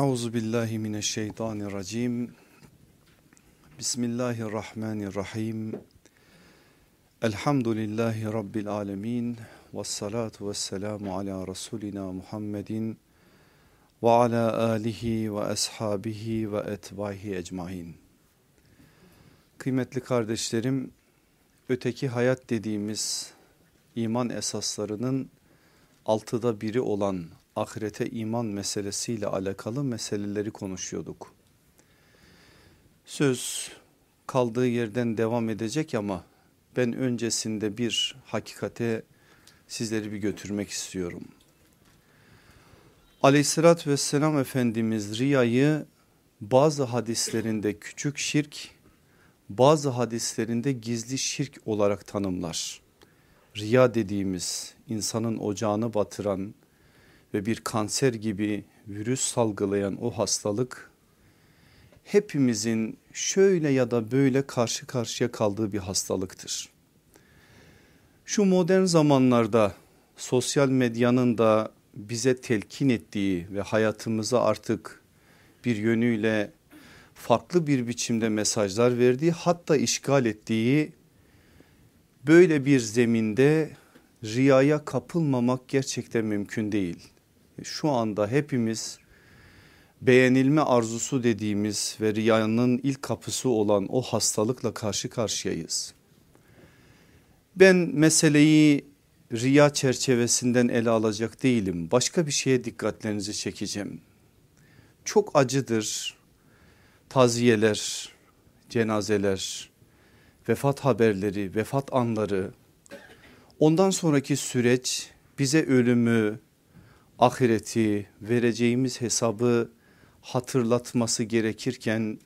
Euzu billahi mineşşeytanirracim. Bismillahirrahmanirrahim. Elhamdülillahi rabbil alamin. Ves salatu vesselamu ala rasulina Muhammedin ve ala alihi ve ashabihi ve etbahi ecmaîn. Kıymetli kardeşlerim, öteki hayat dediğimiz iman esaslarının altıda biri olan ahirete iman meselesiyle alakalı meseleleri konuşuyorduk. Söz kaldığı yerden devam edecek ama ben öncesinde bir hakikate sizleri bir götürmek istiyorum. Aleyhissalatü vesselam Efendimiz riyayı bazı hadislerinde küçük şirk bazı hadislerinde gizli şirk olarak tanımlar. Riya dediğimiz insanın ocağını batıran ve bir kanser gibi virüs salgılayan o hastalık hepimizin şöyle ya da böyle karşı karşıya kaldığı bir hastalıktır. Şu modern zamanlarda sosyal medyanın da bize telkin ettiği ve hayatımıza artık bir yönüyle farklı bir biçimde mesajlar verdiği hatta işgal ettiği böyle bir zeminde riyaya kapılmamak gerçekten mümkün değil şu anda hepimiz beğenilme arzusu dediğimiz ve riyanın ilk kapısı olan o hastalıkla karşı karşıyayız. Ben meseleyi riya çerçevesinden ele alacak değilim. Başka bir şeye dikkatlerinizi çekeceğim. Çok acıdır taziyeler, cenazeler, vefat haberleri, vefat anları. Ondan sonraki süreç bize ölümü, ahireti vereceğimiz hesabı hatırlatması gerekirken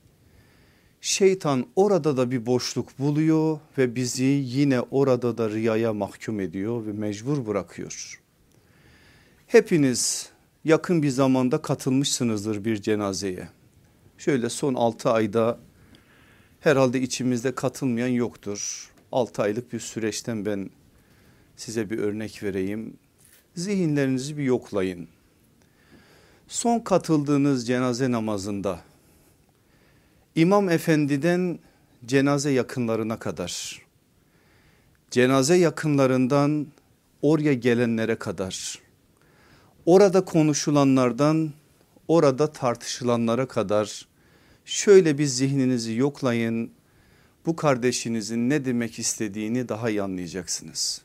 şeytan orada da bir boşluk buluyor ve bizi yine orada da riyaya mahkum ediyor ve mecbur bırakıyor. Hepiniz yakın bir zamanda katılmışsınızdır bir cenazeye. Şöyle son 6 ayda herhalde içimizde katılmayan yoktur. 6 aylık bir süreçten ben size bir örnek vereyim zihinlerinizi bir yoklayın. Son katıldığınız cenaze namazında İmam Efendi'den cenaze yakınlarına kadar cenaze yakınlarından oraya gelenlere kadar orada konuşulanlardan orada tartışılanlara kadar şöyle bir zihninizi yoklayın bu kardeşinizin ne demek istediğini daha iyi anlayacaksınız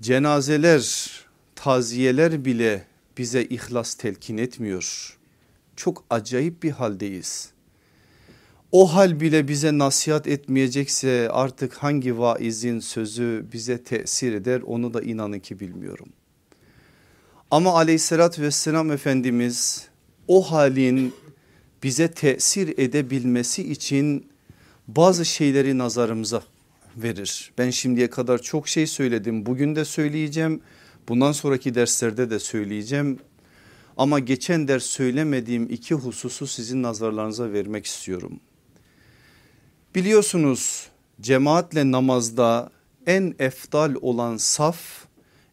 cenazeler, taziyeler bile bize ihlas telkin etmiyor. Çok acayip bir haldeyiz. O hal bile bize nasihat etmeyecekse artık hangi vaizin sözü bize tesir eder onu da inanın ki bilmiyorum. Ama aleyhissalatü vesselam Efendimiz o halin bize tesir edebilmesi için bazı şeyleri nazarımıza verir. Ben şimdiye kadar çok şey söyledim bugün de söyleyeceğim bundan sonraki derslerde de söyleyeceğim. Ama geçen ders söylemediğim iki hususu sizin nazarlarınıza vermek istiyorum. Biliyorsunuz cemaatle namazda en efdal olan saf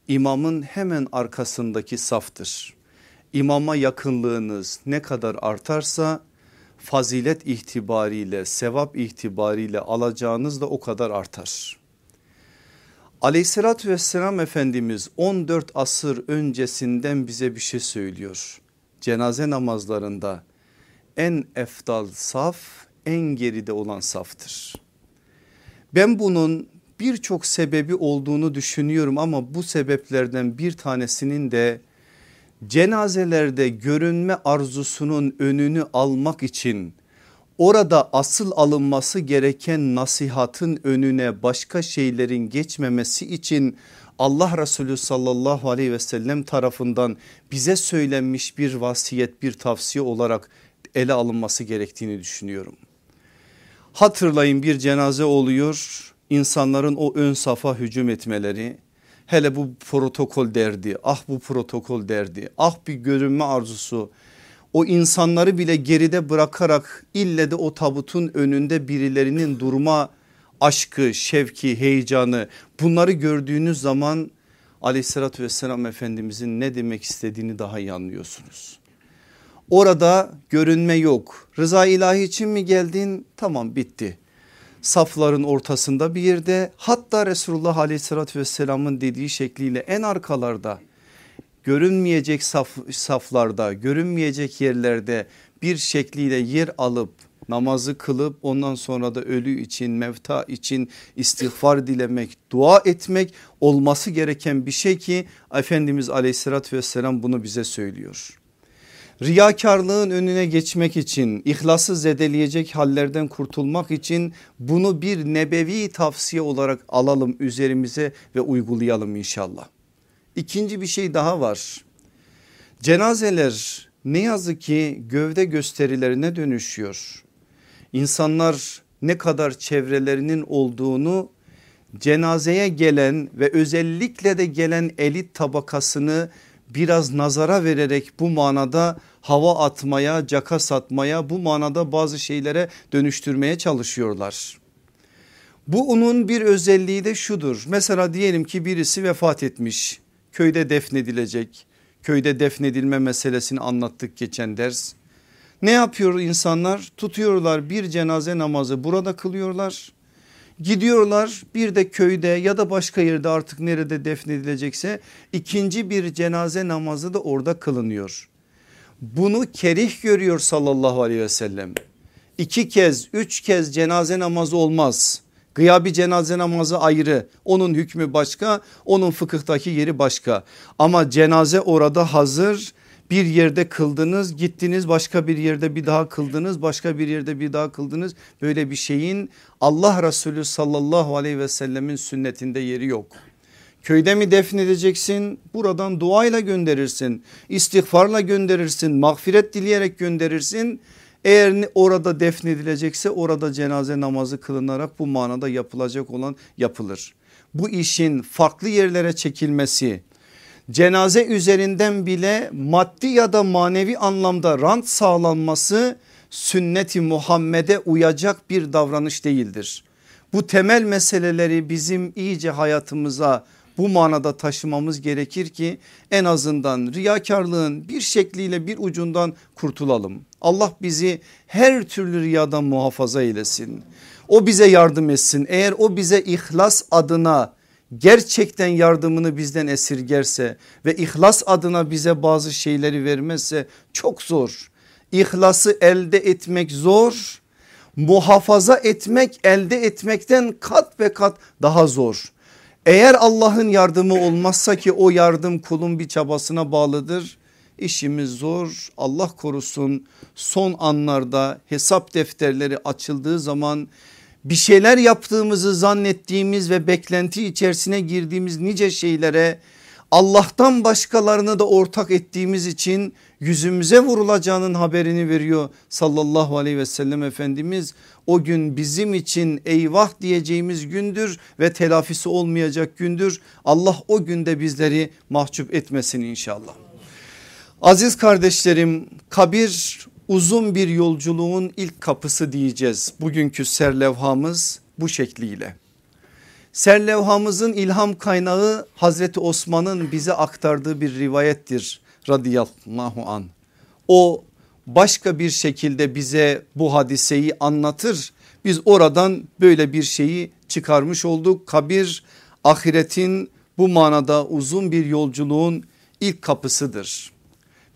imamın hemen arkasındaki saftır. İmama yakınlığınız ne kadar artarsa fazilet itibariyle sevap itibariyle alacağınız da o kadar artar. Aleyhissalatü vesselam Efendimiz 14 asır öncesinden bize bir şey söylüyor. Cenaze namazlarında en efdal saf en geride olan saftır. Ben bunun birçok sebebi olduğunu düşünüyorum ama bu sebeplerden bir tanesinin de cenazelerde görünme arzusunun önünü almak için orada asıl alınması gereken nasihatın önüne başka şeylerin geçmemesi için Allah Resulü sallallahu aleyhi ve sellem tarafından bize söylenmiş bir vasiyet bir tavsiye olarak ele alınması gerektiğini düşünüyorum. Hatırlayın bir cenaze oluyor insanların o ön safa hücum etmeleri Hele bu protokol derdi ah bu protokol derdi ah bir görünme arzusu o insanları bile geride bırakarak ille de o tabutun önünde birilerinin durma aşkı şevki heyecanı bunları gördüğünüz zaman aleyhissalatü vesselam efendimizin ne demek istediğini daha iyi anlıyorsunuz. Orada görünme yok. Rıza ilahi için mi geldin? Tamam bitti. Safların ortasında bir yerde hatta Resulullah aleyhissalatü vesselamın dediği şekliyle en arkalarda görünmeyecek saf, saflarda görünmeyecek yerlerde bir şekliyle yer alıp namazı kılıp ondan sonra da ölü için mevta için istiğfar dilemek dua etmek olması gereken bir şey ki Efendimiz aleyhissalatü vesselam bunu bize söylüyor. Riyakarlığın önüne geçmek için ihlası zedeleyecek hallerden kurtulmak için bunu bir nebevi tavsiye olarak alalım üzerimize ve uygulayalım inşallah. İkinci bir şey daha var. Cenazeler ne yazık ki gövde gösterilerine dönüşüyor. İnsanlar ne kadar çevrelerinin olduğunu cenazeye gelen ve özellikle de gelen elit tabakasını biraz nazara vererek bu manada hava atmaya, caka satmaya, bu manada bazı şeylere dönüştürmeye çalışıyorlar. Bu onun bir özelliği de şudur. Mesela diyelim ki birisi vefat etmiş, köyde defnedilecek. Köyde defnedilme meselesini anlattık geçen ders. Ne yapıyor insanlar? Tutuyorlar bir cenaze namazı burada kılıyorlar. Gidiyorlar bir de köyde ya da başka yerde artık nerede defnedilecekse ikinci bir cenaze namazı da orada kılınıyor. Bunu kerih görüyor sallallahu aleyhi ve sellem. İki kez üç kez cenaze namazı olmaz. Gıyabi cenaze namazı ayrı onun hükmü başka onun fıkıhtaki yeri başka ama cenaze orada hazır bir yerde kıldınız gittiniz başka bir yerde bir daha kıldınız başka bir yerde bir daha kıldınız böyle bir şeyin Allah Resulü sallallahu aleyhi ve sellemin sünnetinde yeri yok. Köyde mi defnedeceksin buradan duayla gönderirsin istiğfarla gönderirsin mağfiret dileyerek gönderirsin eğer orada defnedilecekse orada cenaze namazı kılınarak bu manada yapılacak olan yapılır. Bu işin farklı yerlere çekilmesi cenaze üzerinden bile maddi ya da manevi anlamda rant sağlanması sünneti Muhammed'e uyacak bir davranış değildir. Bu temel meseleleri bizim iyice hayatımıza bu manada taşımamız gerekir ki en azından riyakarlığın bir şekliyle bir ucundan kurtulalım. Allah bizi her türlü riyadan muhafaza eylesin. O bize yardım etsin. Eğer o bize ihlas adına gerçekten yardımını bizden esirgerse ve ihlas adına bize bazı şeyleri vermezse çok zor. İhlası elde etmek zor. Muhafaza etmek elde etmekten kat ve kat daha zor. Eğer Allah'ın yardımı olmazsa ki o yardım kulun bir çabasına bağlıdır. İşimiz zor Allah korusun son anlarda hesap defterleri açıldığı zaman bir şeyler yaptığımızı zannettiğimiz ve beklenti içerisine girdiğimiz nice şeylere Allah'tan başkalarını da ortak ettiğimiz için yüzümüze vurulacağının haberini veriyor sallallahu aleyhi ve sellem Efendimiz. O gün bizim için eyvah diyeceğimiz gündür ve telafisi olmayacak gündür. Allah o günde bizleri mahcup etmesin inşallah. Aziz kardeşlerim kabir uzun bir yolculuğun ilk kapısı diyeceğiz. Bugünkü serlevhamız bu şekliyle. Serlevhamızın ilham kaynağı Hazreti Osman'ın bize aktardığı bir rivayettir radıyallahu an. O başka bir şekilde bize bu hadiseyi anlatır. Biz oradan böyle bir şeyi çıkarmış olduk. Kabir ahiretin bu manada uzun bir yolculuğun ilk kapısıdır.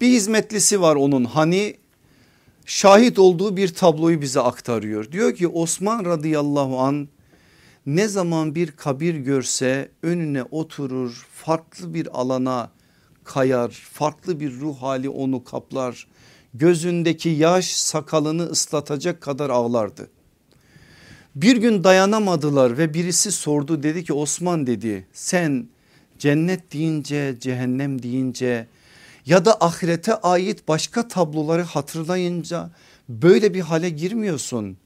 Bir hizmetlisi var onun hani şahit olduğu bir tabloyu bize aktarıyor. Diyor ki Osman radıyallahu an ne zaman bir kabir görse önüne oturur farklı bir alana kayar farklı bir ruh hali onu kaplar gözündeki yaş sakalını ıslatacak kadar ağlardı. Bir gün dayanamadılar ve birisi sordu dedi ki Osman dedi sen cennet deyince cehennem deyince ya da ahirete ait başka tabloları hatırlayınca böyle bir hale girmiyorsun.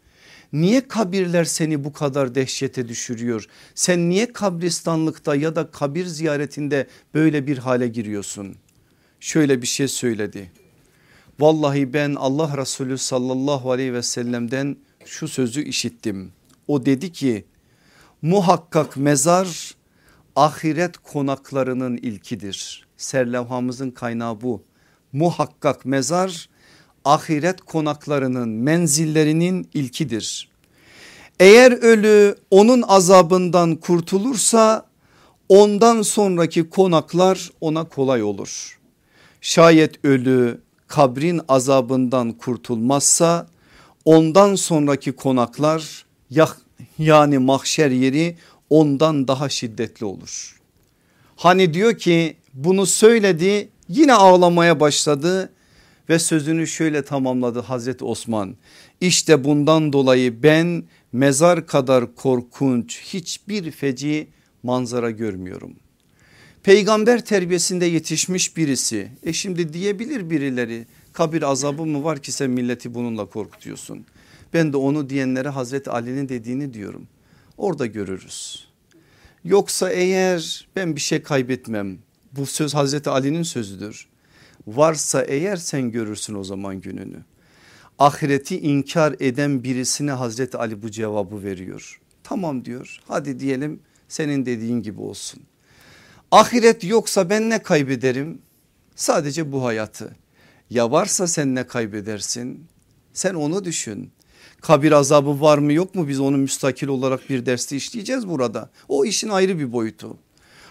Niye kabirler seni bu kadar dehşete düşürüyor? Sen niye kabristanlıkta ya da kabir ziyaretinde böyle bir hale giriyorsun? Şöyle bir şey söyledi. Vallahi ben Allah Resulü sallallahu aleyhi ve sellem'den şu sözü işittim. O dedi ki muhakkak mezar ahiret konaklarının ilkidir. Serlevhamızın kaynağı bu. Muhakkak mezar ahiret konaklarının menzillerinin ilkidir. Eğer ölü onun azabından kurtulursa ondan sonraki konaklar ona kolay olur. Şayet ölü kabrin azabından kurtulmazsa ondan sonraki konaklar yani mahşer yeri ondan daha şiddetli olur. Hani diyor ki bunu söyledi yine ağlamaya başladı ve sözünü şöyle tamamladı Hazreti Osman. İşte bundan dolayı ben mezar kadar korkunç hiçbir feci manzara görmüyorum. Peygamber terbiyesinde yetişmiş birisi e şimdi diyebilir birileri kabir azabı mı var ki sen milleti bununla korkutuyorsun. Ben de onu diyenlere Hazreti Ali'nin dediğini diyorum. Orada görürüz. Yoksa eğer ben bir şey kaybetmem bu söz Hazreti Ali'nin sözüdür. Varsa eğer sen görürsün o zaman gününü. Ahireti inkar eden birisine Hazreti Ali bu cevabı veriyor. Tamam diyor hadi diyelim senin dediğin gibi olsun. Ahiret yoksa ben ne kaybederim? Sadece bu hayatı. Ya varsa sen ne kaybedersin? Sen onu düşün. Kabir azabı var mı yok mu biz onu müstakil olarak bir derste işleyeceğiz burada. O işin ayrı bir boyutu.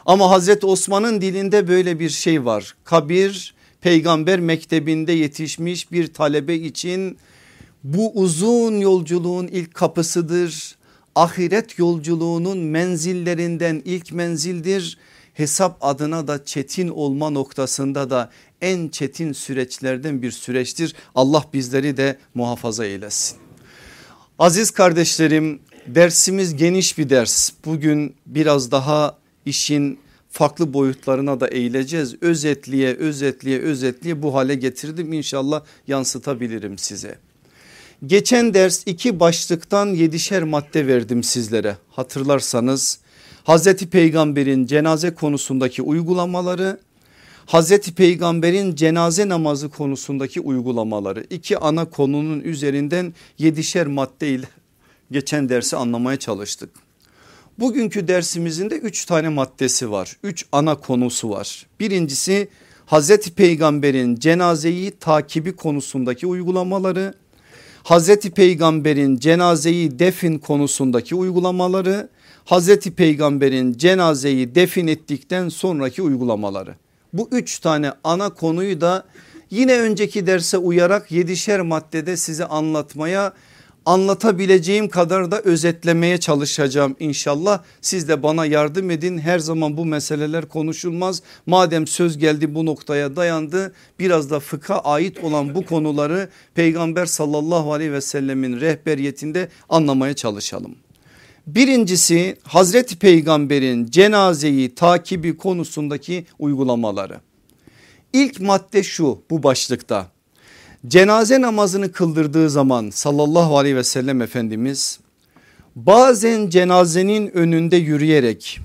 Ama Hazreti Osman'ın dilinde böyle bir şey var. Kabir peygamber mektebinde yetişmiş bir talebe için bu uzun yolculuğun ilk kapısıdır. Ahiret yolculuğunun menzillerinden ilk menzildir. Hesap adına da çetin olma noktasında da en çetin süreçlerden bir süreçtir. Allah bizleri de muhafaza eylesin. Aziz kardeşlerim dersimiz geniş bir ders. Bugün biraz daha işin farklı boyutlarına da eğileceğiz. Özetliye özetliye özetliye bu hale getirdim inşallah yansıtabilirim size. Geçen ders iki başlıktan yedişer madde verdim sizlere hatırlarsanız. Hazreti Peygamber'in cenaze konusundaki uygulamaları Hazreti Peygamber'in cenaze namazı konusundaki uygulamaları iki ana konunun üzerinden yedişer madde ile geçen dersi anlamaya çalıştık. Bugünkü dersimizin de üç tane maddesi var. Üç ana konusu var. Birincisi Hazreti Peygamber'in cenazeyi takibi konusundaki uygulamaları. Hazreti Peygamber'in cenazeyi defin konusundaki uygulamaları. Hazreti Peygamber'in cenazeyi defin ettikten sonraki uygulamaları. Bu üç tane ana konuyu da yine önceki derse uyarak yedişer maddede size anlatmaya anlatabileceğim kadar da özetlemeye çalışacağım inşallah. Siz de bana yardım edin her zaman bu meseleler konuşulmaz. Madem söz geldi bu noktaya dayandı biraz da fıkha ait olan bu konuları peygamber sallallahu aleyhi ve sellemin rehberiyetinde anlamaya çalışalım. Birincisi Hazreti Peygamber'in cenazeyi takibi konusundaki uygulamaları. İlk madde şu bu başlıkta cenaze namazını kıldırdığı zaman sallallahu aleyhi ve sellem Efendimiz bazen cenazenin önünde yürüyerek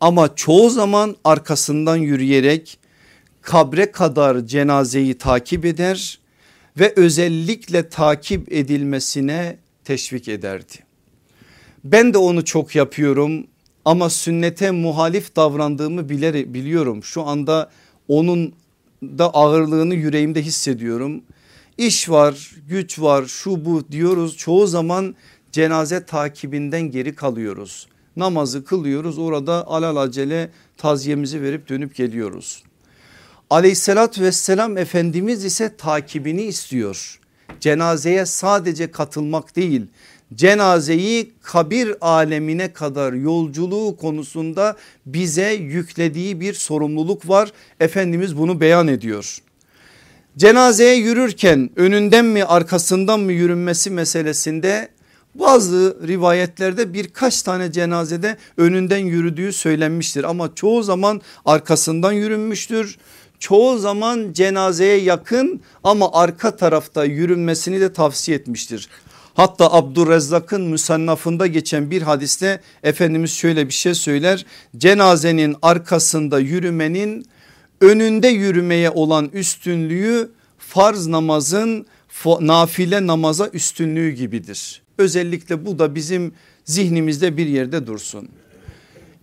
ama çoğu zaman arkasından yürüyerek kabre kadar cenazeyi takip eder ve özellikle takip edilmesine teşvik ederdi. Ben de onu çok yapıyorum ama sünnete muhalif davrandığımı biliyorum. Şu anda onun da ağırlığını yüreğimde hissediyorum iş var güç var şu bu diyoruz çoğu zaman cenaze takibinden geri kalıyoruz. Namazı kılıyoruz orada alelacele taziyemizi verip dönüp geliyoruz. Aleyhissalatü vesselam Efendimiz ise takibini istiyor. Cenazeye sadece katılmak değil cenazeyi kabir alemine kadar yolculuğu konusunda bize yüklediği bir sorumluluk var. Efendimiz bunu beyan ediyor. Cenazeye yürürken önünden mi arkasından mı yürünmesi meselesinde bazı rivayetlerde birkaç tane cenazede önünden yürüdüğü söylenmiştir ama çoğu zaman arkasından yürünmüştür. Çoğu zaman cenazeye yakın ama arka tarafta yürünmesini de tavsiye etmiştir. Hatta Abdurrezzak'ın müsannafında geçen bir hadiste Efendimiz şöyle bir şey söyler. Cenazenin arkasında yürümenin önünde yürümeye olan üstünlüğü farz namazın nafile namaza üstünlüğü gibidir. Özellikle bu da bizim zihnimizde bir yerde dursun.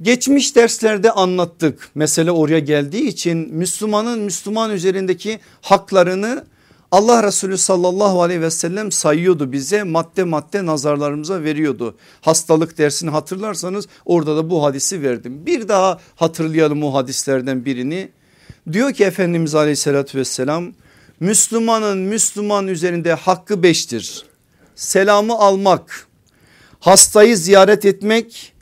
Geçmiş derslerde anlattık mesele oraya geldiği için Müslümanın Müslüman üzerindeki haklarını Allah Resulü sallallahu aleyhi ve sellem sayıyordu bize madde madde nazarlarımıza veriyordu. Hastalık dersini hatırlarsanız orada da bu hadisi verdim. Bir daha hatırlayalım o hadislerden birini. Diyor ki Efendimiz aleyhissalatü vesselam Müslümanın Müslüman üzerinde hakkı beştir. Selamı almak, hastayı ziyaret etmek,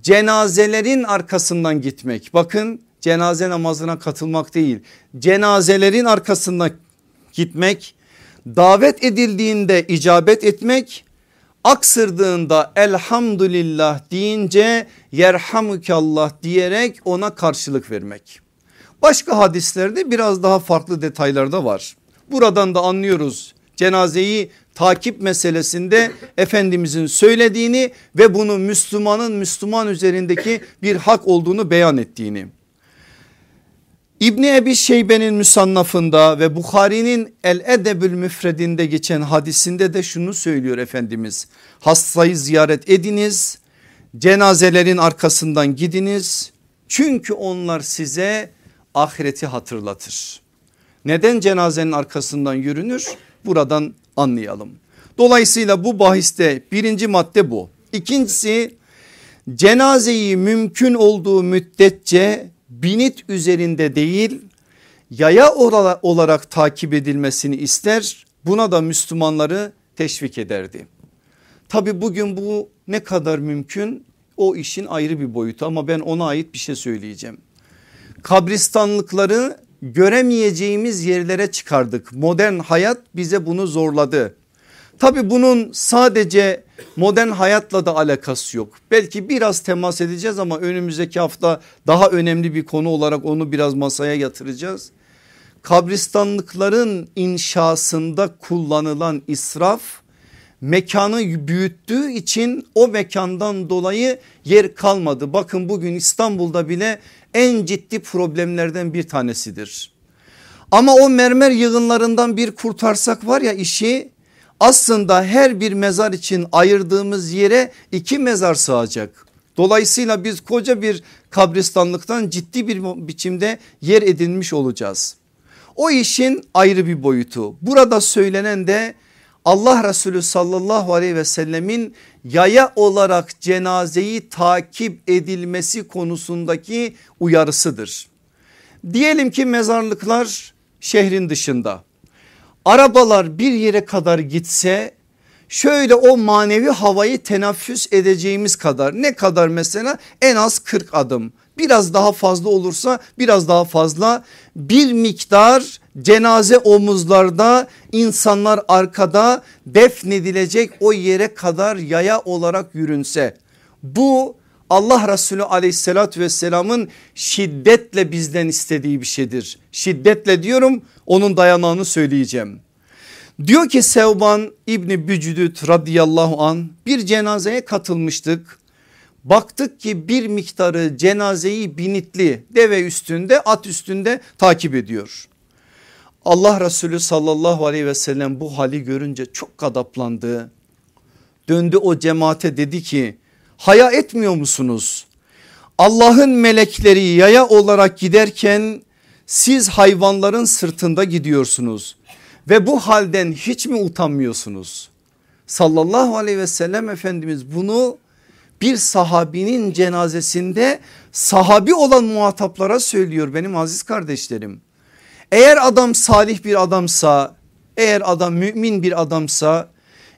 cenazelerin arkasından gitmek. Bakın cenaze namazına katılmak değil cenazelerin arkasından gitmek, davet edildiğinde icabet etmek, aksırdığında elhamdülillah deyince yerhamukallah diyerek ona karşılık vermek. Başka hadislerde biraz daha farklı detaylar da var. Buradan da anlıyoruz cenazeyi takip meselesinde Efendimizin söylediğini ve bunu Müslümanın Müslüman üzerindeki bir hak olduğunu beyan ettiğini. İbni Ebi Şeybe'nin müsannafında ve Bukhari'nin El Edebül Müfredinde geçen hadisinde de şunu söylüyor Efendimiz. Hastayı ziyaret ediniz, cenazelerin arkasından gidiniz. Çünkü onlar size ahireti hatırlatır. Neden cenazenin arkasından yürünür? Buradan anlayalım. Dolayısıyla bu bahiste birinci madde bu. İkincisi cenazeyi mümkün olduğu müddetçe binit üzerinde değil yaya olarak takip edilmesini ister buna da Müslümanları teşvik ederdi. Tabi bugün bu ne kadar mümkün o işin ayrı bir boyutu ama ben ona ait bir şey söyleyeceğim. Kabristanlıkları göremeyeceğimiz yerlere çıkardık. Modern hayat bize bunu zorladı. Tabi bunun sadece modern hayatla da alakası yok. Belki biraz temas edeceğiz ama önümüzdeki hafta daha önemli bir konu olarak onu biraz masaya yatıracağız. Kabristanlıkların inşasında kullanılan israf mekanı büyüttüğü için o mekandan dolayı yer kalmadı. Bakın bugün İstanbul'da bile en ciddi problemlerden bir tanesidir. Ama o mermer yığınlarından bir kurtarsak var ya işi aslında her bir mezar için ayırdığımız yere iki mezar sığacak. Dolayısıyla biz koca bir kabristanlıktan ciddi bir biçimde yer edinmiş olacağız. O işin ayrı bir boyutu. Burada söylenen de Allah Resulü sallallahu aleyhi ve sellemin yaya olarak cenazeyi takip edilmesi konusundaki uyarısıdır. Diyelim ki mezarlıklar şehrin dışında. Arabalar bir yere kadar gitse şöyle o manevi havayı teneffüs edeceğimiz kadar ne kadar mesela? En az 40 adım. Biraz daha fazla olursa biraz daha fazla bir miktar cenaze omuzlarda insanlar arkada defnedilecek o yere kadar yaya olarak yürünse bu Allah Resulü aleyhissalatü vesselamın şiddetle bizden istediği bir şeydir. Şiddetle diyorum onun dayanağını söyleyeceğim. Diyor ki Sevban İbni Bücüdüt radıyallahu an bir cenazeye katılmıştık. Baktık ki bir miktarı cenazeyi binitli deve üstünde at üstünde takip ediyor. Allah Resulü sallallahu aleyhi ve sellem bu hali görünce çok kadaplandı. Döndü o cemaate dedi ki haya etmiyor musunuz? Allah'ın melekleri yaya olarak giderken siz hayvanların sırtında gidiyorsunuz ve bu halden hiç mi utanmıyorsunuz? Sallallahu aleyhi ve sellem Efendimiz bunu bir sahabinin cenazesinde sahabi olan muhataplara söylüyor benim aziz kardeşlerim. Eğer adam salih bir adamsa eğer adam mümin bir adamsa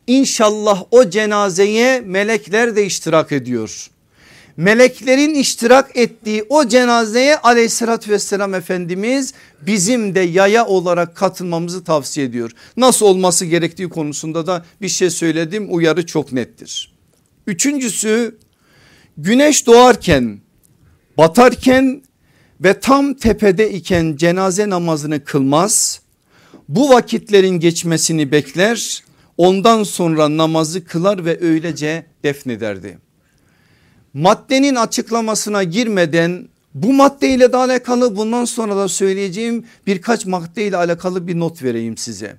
İnşallah o cenazeye melekler de iştirak ediyor. Meleklerin iştirak ettiği o cenazeye aleyhissalatü vesselam Efendimiz bizim de yaya olarak katılmamızı tavsiye ediyor. Nasıl olması gerektiği konusunda da bir şey söyledim uyarı çok nettir. Üçüncüsü güneş doğarken batarken ve tam tepede iken cenaze namazını kılmaz. Bu vakitlerin geçmesini bekler Ondan sonra namazı kılar ve öylece defnederdi. Maddenin açıklamasına girmeden bu maddeyle de alakalı bundan sonra da söyleyeceğim birkaç maddeyle alakalı bir not vereyim size.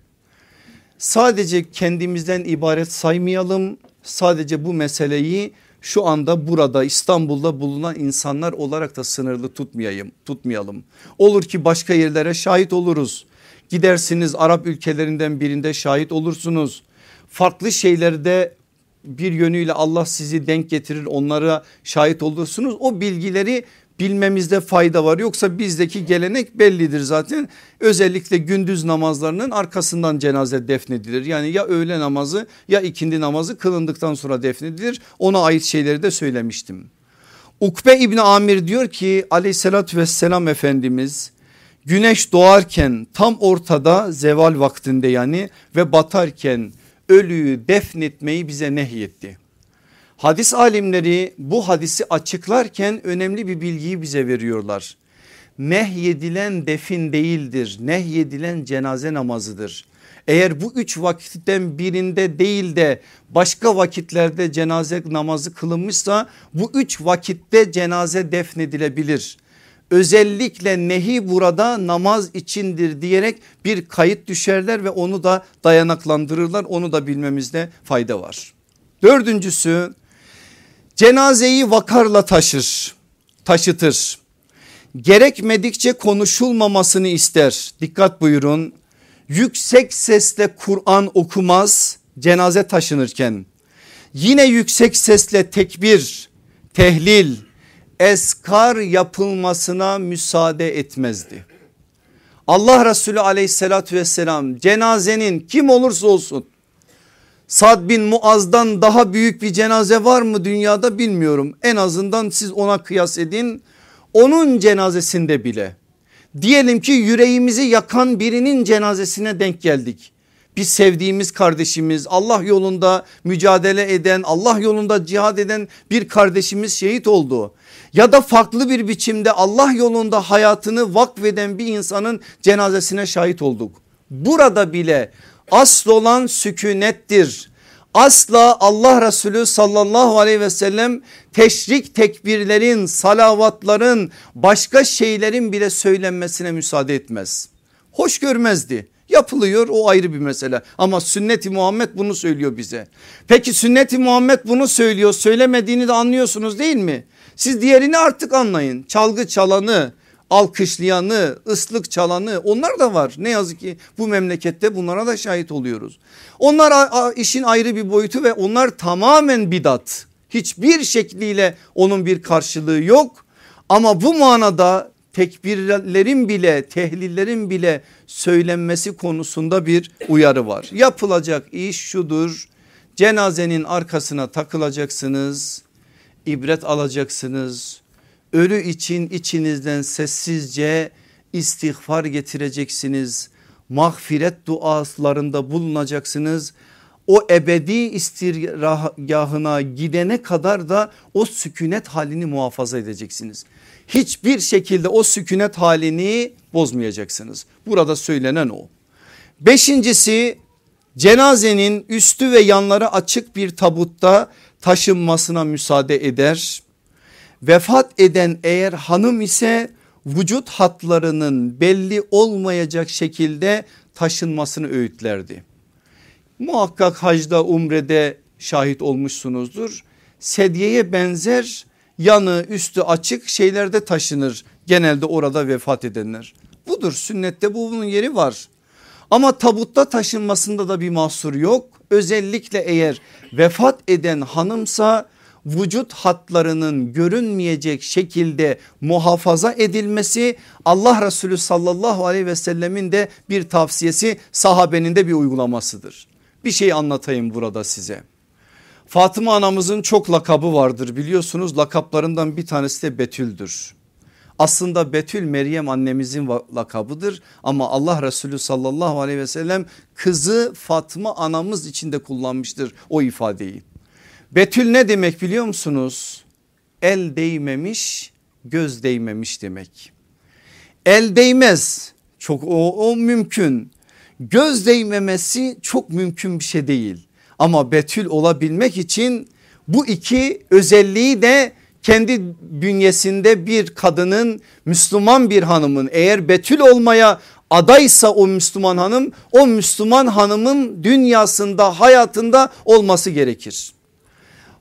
Sadece kendimizden ibaret saymayalım. Sadece bu meseleyi şu anda burada İstanbul'da bulunan insanlar olarak da sınırlı tutmayayım, tutmayalım. Olur ki başka yerlere şahit oluruz Gidersiniz Arap ülkelerinden birinde şahit olursunuz. Farklı şeylerde bir yönüyle Allah sizi denk getirir onlara şahit olursunuz. O bilgileri bilmemizde fayda var. Yoksa bizdeki gelenek bellidir zaten. Özellikle gündüz namazlarının arkasından cenaze defnedilir. Yani ya öğle namazı ya ikindi namazı kılındıktan sonra defnedilir. Ona ait şeyleri de söylemiştim. Ukbe İbni Amir diyor ki aleyhissalatü vesselam Efendimiz güneş doğarken tam ortada zeval vaktinde yani ve batarken ölüyü defnetmeyi bize nehyetti. Hadis alimleri bu hadisi açıklarken önemli bir bilgiyi bize veriyorlar. Nehyedilen defin değildir. Nehyedilen cenaze namazıdır. Eğer bu üç vakitten birinde değil de başka vakitlerde cenaze namazı kılınmışsa bu üç vakitte cenaze defnedilebilir. Özellikle nehi burada namaz içindir diyerek bir kayıt düşerler ve onu da dayanaklandırırlar. Onu da bilmemizde fayda var. Dördüncüsü cenazeyi vakarla taşır, taşıtır. Gerekmedikçe konuşulmamasını ister. Dikkat buyurun. Yüksek sesle Kur'an okumaz cenaze taşınırken. Yine yüksek sesle tekbir, tehlil, eskar yapılmasına müsaade etmezdi. Allah Resulü aleyhissalatü vesselam cenazenin kim olursa olsun Sad bin Muaz'dan daha büyük bir cenaze var mı dünyada bilmiyorum. En azından siz ona kıyas edin. Onun cenazesinde bile diyelim ki yüreğimizi yakan birinin cenazesine denk geldik. Biz sevdiğimiz kardeşimiz Allah yolunda mücadele eden Allah yolunda cihad eden bir kardeşimiz şehit oldu. Ya da farklı bir biçimde Allah yolunda hayatını vakfeden bir insanın cenazesine şahit olduk. Burada bile asıl olan sükunettir. Asla Allah Resulü sallallahu aleyhi ve sellem teşrik tekbirlerin, salavatların, başka şeylerin bile söylenmesine müsaade etmez. Hoş görmezdi. Yapılıyor o ayrı bir mesele ama sünnet-i Muhammed bunu söylüyor bize. Peki sünnet-i Muhammed bunu söylüyor söylemediğini de anlıyorsunuz değil mi? Siz diğerini artık anlayın çalgı çalanı alkışlayanı, ıslık çalanı onlar da var. Ne yazık ki bu memlekette bunlara da şahit oluyoruz. Onlar işin ayrı bir boyutu ve onlar tamamen bidat. Hiçbir şekliyle onun bir karşılığı yok. Ama bu manada tekbirlerin bile tehlillerin bile söylenmesi konusunda bir uyarı var. Yapılacak iş şudur cenazenin arkasına takılacaksınız ibret alacaksınız ölü için içinizden sessizce istiğfar getireceksiniz. Mağfiret dualarında bulunacaksınız. O ebedi istirgahına gidene kadar da o sükunet halini muhafaza edeceksiniz. Hiçbir şekilde o sükunet halini bozmayacaksınız. Burada söylenen o. Beşincisi cenazenin üstü ve yanları açık bir tabutta taşınmasına müsaade eder. Vefat eden eğer hanım ise vücut hatlarının belli olmayacak şekilde taşınmasını öğütlerdi. Muhakkak hacda umrede şahit olmuşsunuzdur. Sedyeye benzer yanı üstü açık şeylerde taşınır genelde orada vefat edenler. Budur sünnette bunun yeri var. Ama tabutta taşınmasında da bir mahsur yok. Özellikle eğer vefat eden hanımsa vücut hatlarının görünmeyecek şekilde muhafaza edilmesi Allah Resulü sallallahu aleyhi ve sellemin de bir tavsiyesi sahabenin de bir uygulamasıdır. Bir şey anlatayım burada size. Fatıma anamızın çok lakabı vardır biliyorsunuz lakaplarından bir tanesi de Betül'dür. Aslında Betül Meryem annemizin lakabıdır ama Allah Resulü sallallahu aleyhi ve sellem kızı Fatma anamız içinde kullanmıştır o ifadeyi. Betül ne demek biliyor musunuz? El değmemiş göz değmemiş demek. El değmez çok o, o mümkün. Göz değmemesi çok mümkün bir şey değil. Ama betül olabilmek için bu iki özelliği de kendi bünyesinde bir kadının Müslüman bir hanımın eğer betül olmaya adaysa o Müslüman hanım o Müslüman hanımın dünyasında hayatında olması gerekir.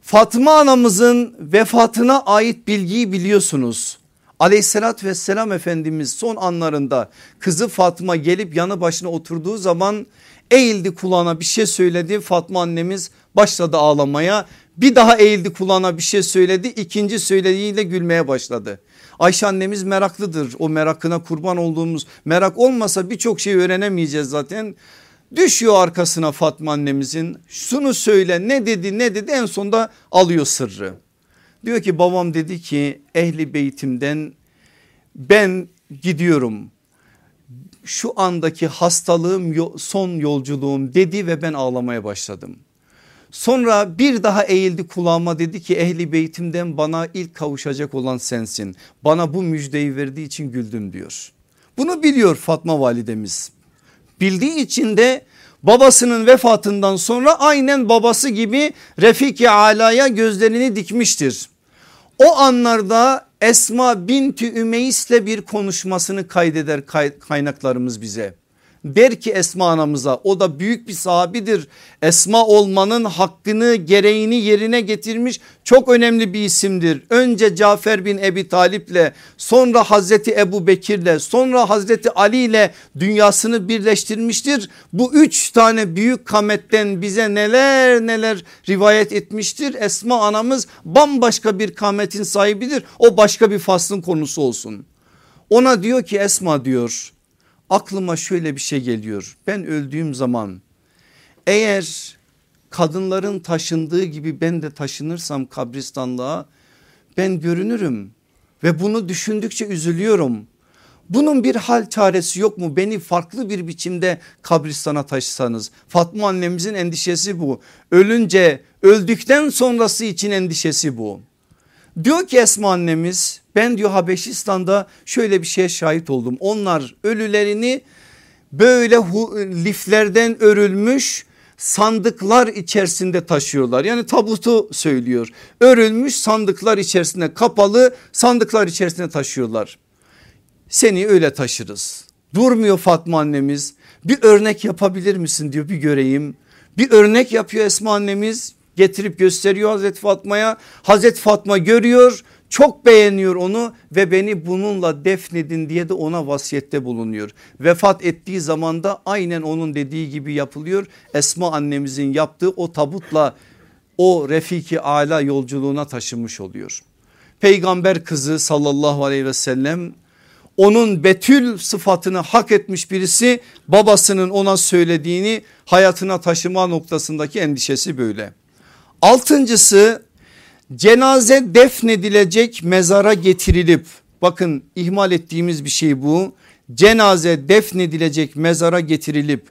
Fatma anamızın vefatına ait bilgiyi biliyorsunuz. Aleyhissalatü vesselam Efendimiz son anlarında kızı Fatma gelip yanı başına oturduğu zaman eğildi kulağına bir şey söyledi. Fatma annemiz başladı ağlamaya bir daha eğildi kulağına bir şey söyledi ikinci söylediğiyle gülmeye başladı. Ayşe annemiz meraklıdır o merakına kurban olduğumuz merak olmasa birçok şey öğrenemeyeceğiz zaten. Düşüyor arkasına Fatma annemizin şunu söyle ne dedi ne dedi en sonunda alıyor sırrı. Diyor ki babam dedi ki ehli beytimden ben gidiyorum şu andaki hastalığım son yolculuğum dedi ve ben ağlamaya başladım. Sonra bir daha eğildi kulağıma dedi ki ehli beytimden bana ilk kavuşacak olan sensin. Bana bu müjdeyi verdiği için güldüm diyor. Bunu biliyor Fatma validemiz. Bildiği için de babasının vefatından sonra aynen babası gibi Refiki Ala'ya gözlerini dikmiştir. O anlarda Esma binti Ümeys'le bir konuşmasını kaydeder kaynaklarımız bize. Der ki Esma anamıza o da büyük bir sahabidir. Esma olmanın hakkını gereğini yerine getirmiş çok önemli bir isimdir. Önce Cafer bin Ebi Talip'le sonra Hazreti Ebu Bekir'le sonra Hazreti Ali ile dünyasını birleştirmiştir. Bu üç tane büyük kametten bize neler neler rivayet etmiştir. Esma anamız bambaşka bir kametin sahibidir. O başka bir faslın konusu olsun. Ona diyor ki Esma diyor aklıma şöyle bir şey geliyor. Ben öldüğüm zaman eğer kadınların taşındığı gibi ben de taşınırsam kabristanlığa ben görünürüm ve bunu düşündükçe üzülüyorum. Bunun bir hal çaresi yok mu? Beni farklı bir biçimde kabristana taşısanız. Fatma annemizin endişesi bu. Ölünce öldükten sonrası için endişesi bu. Diyor ki Esma annemiz ben diyor Habeşistan'da şöyle bir şeye şahit oldum. Onlar ölülerini böyle liflerden örülmüş sandıklar içerisinde taşıyorlar. Yani tabutu söylüyor. Örülmüş sandıklar içerisinde kapalı sandıklar içerisinde taşıyorlar. Seni öyle taşırız. Durmuyor Fatma annemiz. Bir örnek yapabilir misin diyor bir göreyim. Bir örnek yapıyor Esma annemiz getirip gösteriyor Hazreti Fatma'ya. Hazreti Fatma görüyor çok beğeniyor onu ve beni bununla defnedin diye de ona vasiyette bulunuyor. Vefat ettiği zaman da aynen onun dediği gibi yapılıyor. Esma annemizin yaptığı o tabutla o Refiki Ala yolculuğuna taşınmış oluyor. Peygamber kızı sallallahu aleyhi ve sellem onun betül sıfatını hak etmiş birisi babasının ona söylediğini hayatına taşıma noktasındaki endişesi böyle. Altıncısı cenaze defnedilecek mezara getirilip bakın ihmal ettiğimiz bir şey bu. Cenaze defnedilecek mezara getirilip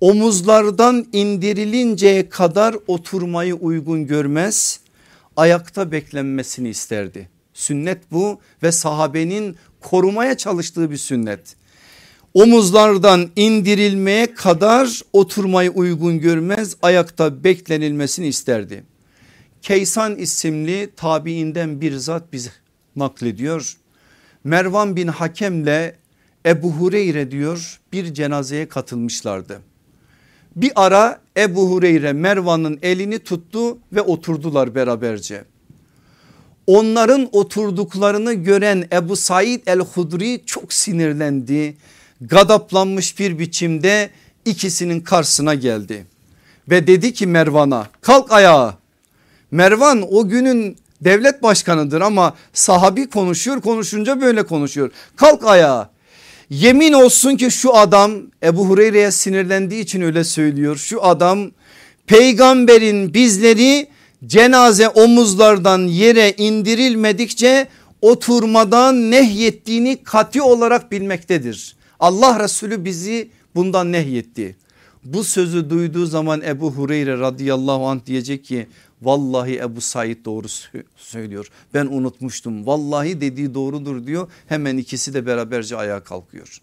omuzlardan indirilinceye kadar oturmayı uygun görmez ayakta beklenmesini isterdi. Sünnet bu ve sahabenin korumaya çalıştığı bir sünnet. Omuzlardan indirilmeye kadar oturmayı uygun görmez ayakta beklenilmesini isterdi. Keysan isimli tabiinden bir zat bize naklediyor. Mervan bin Hakem'le Ebu Hureyre diyor bir cenazeye katılmışlardı. Bir ara Ebu Hureyre Mervan'ın elini tuttu ve oturdular beraberce. Onların oturduklarını gören Ebu Said el-Hudri çok sinirlendi. Gadaplanmış bir biçimde ikisinin karşısına geldi. Ve dedi ki Mervan'a kalk ayağa Mervan o günün devlet başkanıdır ama sahabi konuşuyor konuşunca böyle konuşuyor. Kalk ayağa yemin olsun ki şu adam Ebu Hureyre'ye sinirlendiği için öyle söylüyor. Şu adam peygamberin bizleri cenaze omuzlardan yere indirilmedikçe oturmadan nehyettiğini kati olarak bilmektedir. Allah Resulü bizi bundan nehyetti. Bu sözü duyduğu zaman Ebu Hureyre radıyallahu anh diyecek ki Vallahi Ebu Said doğru söylüyor. Ben unutmuştum. Vallahi dediği doğrudur diyor. Hemen ikisi de beraberce ayağa kalkıyor.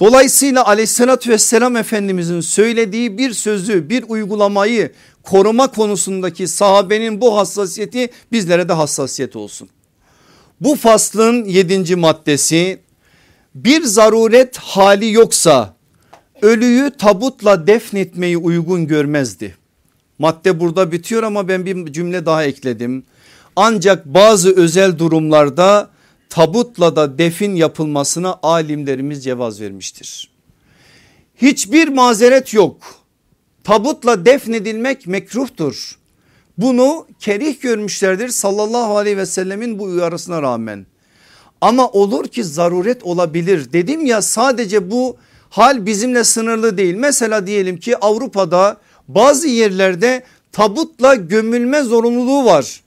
Dolayısıyla aleyhissalatü vesselam efendimizin söylediği bir sözü bir uygulamayı koruma konusundaki sahabenin bu hassasiyeti bizlere de hassasiyet olsun. Bu faslın yedinci maddesi bir zaruret hali yoksa ölüyü tabutla defnetmeyi uygun görmezdi. Madde burada bitiyor ama ben bir cümle daha ekledim. Ancak bazı özel durumlarda tabutla da defin yapılmasına alimlerimiz cevaz vermiştir. Hiçbir mazeret yok. Tabutla defnedilmek mekruhtur. Bunu kerih görmüşlerdir sallallahu aleyhi ve sellemin bu uyarısına rağmen. Ama olur ki zaruret olabilir. Dedim ya sadece bu hal bizimle sınırlı değil. Mesela diyelim ki Avrupa'da bazı yerlerde tabutla gömülme zorunluluğu var.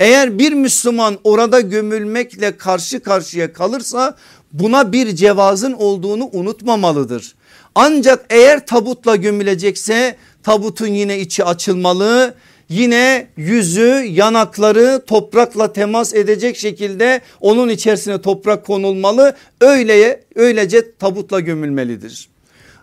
Eğer bir Müslüman orada gömülmekle karşı karşıya kalırsa buna bir cevazın olduğunu unutmamalıdır. Ancak eğer tabutla gömülecekse tabutun yine içi açılmalı. Yine yüzü yanakları toprakla temas edecek şekilde onun içerisine toprak konulmalı. Öyleye öylece tabutla gömülmelidir.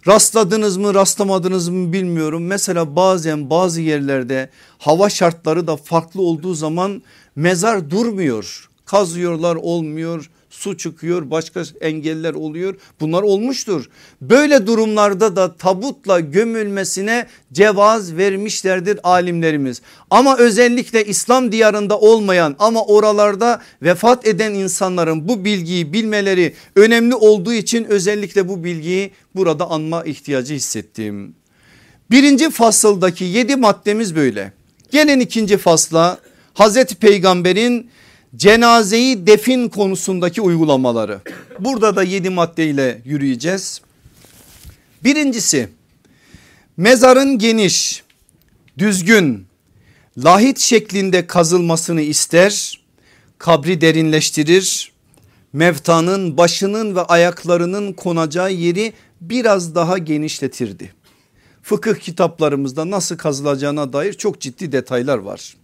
Rastladınız mı rastlamadınız mı bilmiyorum. Mesela bazen bazı yerlerde hava şartları da farklı olduğu zaman mezar durmuyor. Kazıyorlar olmuyor su çıkıyor başka engeller oluyor bunlar olmuştur. Böyle durumlarda da tabutla gömülmesine cevaz vermişlerdir alimlerimiz. Ama özellikle İslam diyarında olmayan ama oralarda vefat eden insanların bu bilgiyi bilmeleri önemli olduğu için özellikle bu bilgiyi burada anma ihtiyacı hissettim. Birinci fasıldaki yedi maddemiz böyle. Gelin ikinci fasla Hazreti Peygamber'in cenazeyi defin konusundaki uygulamaları. Burada da yedi maddeyle yürüyeceğiz. Birincisi mezarın geniş, düzgün, lahit şeklinde kazılmasını ister, kabri derinleştirir, mevtanın başının ve ayaklarının konacağı yeri biraz daha genişletirdi. Fıkıh kitaplarımızda nasıl kazılacağına dair çok ciddi detaylar var.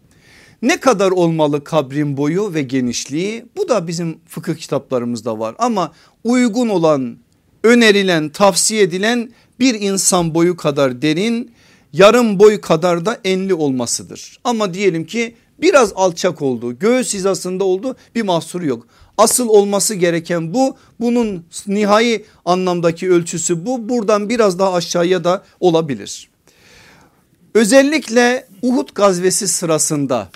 Ne kadar olmalı kabrin boyu ve genişliği bu da bizim fıkıh kitaplarımızda var ama uygun olan önerilen tavsiye edilen bir insan boyu kadar derin yarım boy kadar da enli olmasıdır. Ama diyelim ki biraz alçak oldu göğüs hizasında oldu bir mahsur yok. Asıl olması gereken bu bunun nihai anlamdaki ölçüsü bu buradan biraz daha aşağıya da olabilir. Özellikle Uhud gazvesi sırasında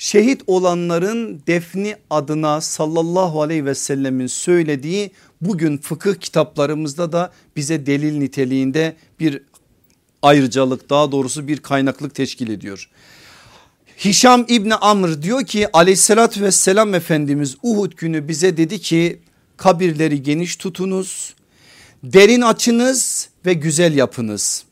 şehit olanların defni adına sallallahu aleyhi ve sellemin söylediği bugün fıkıh kitaplarımızda da bize delil niteliğinde bir ayrıcalık daha doğrusu bir kaynaklık teşkil ediyor. Hişam İbni Amr diyor ki aleyhissalatü vesselam Efendimiz Uhud günü bize dedi ki kabirleri geniş tutunuz derin açınız ve güzel yapınız.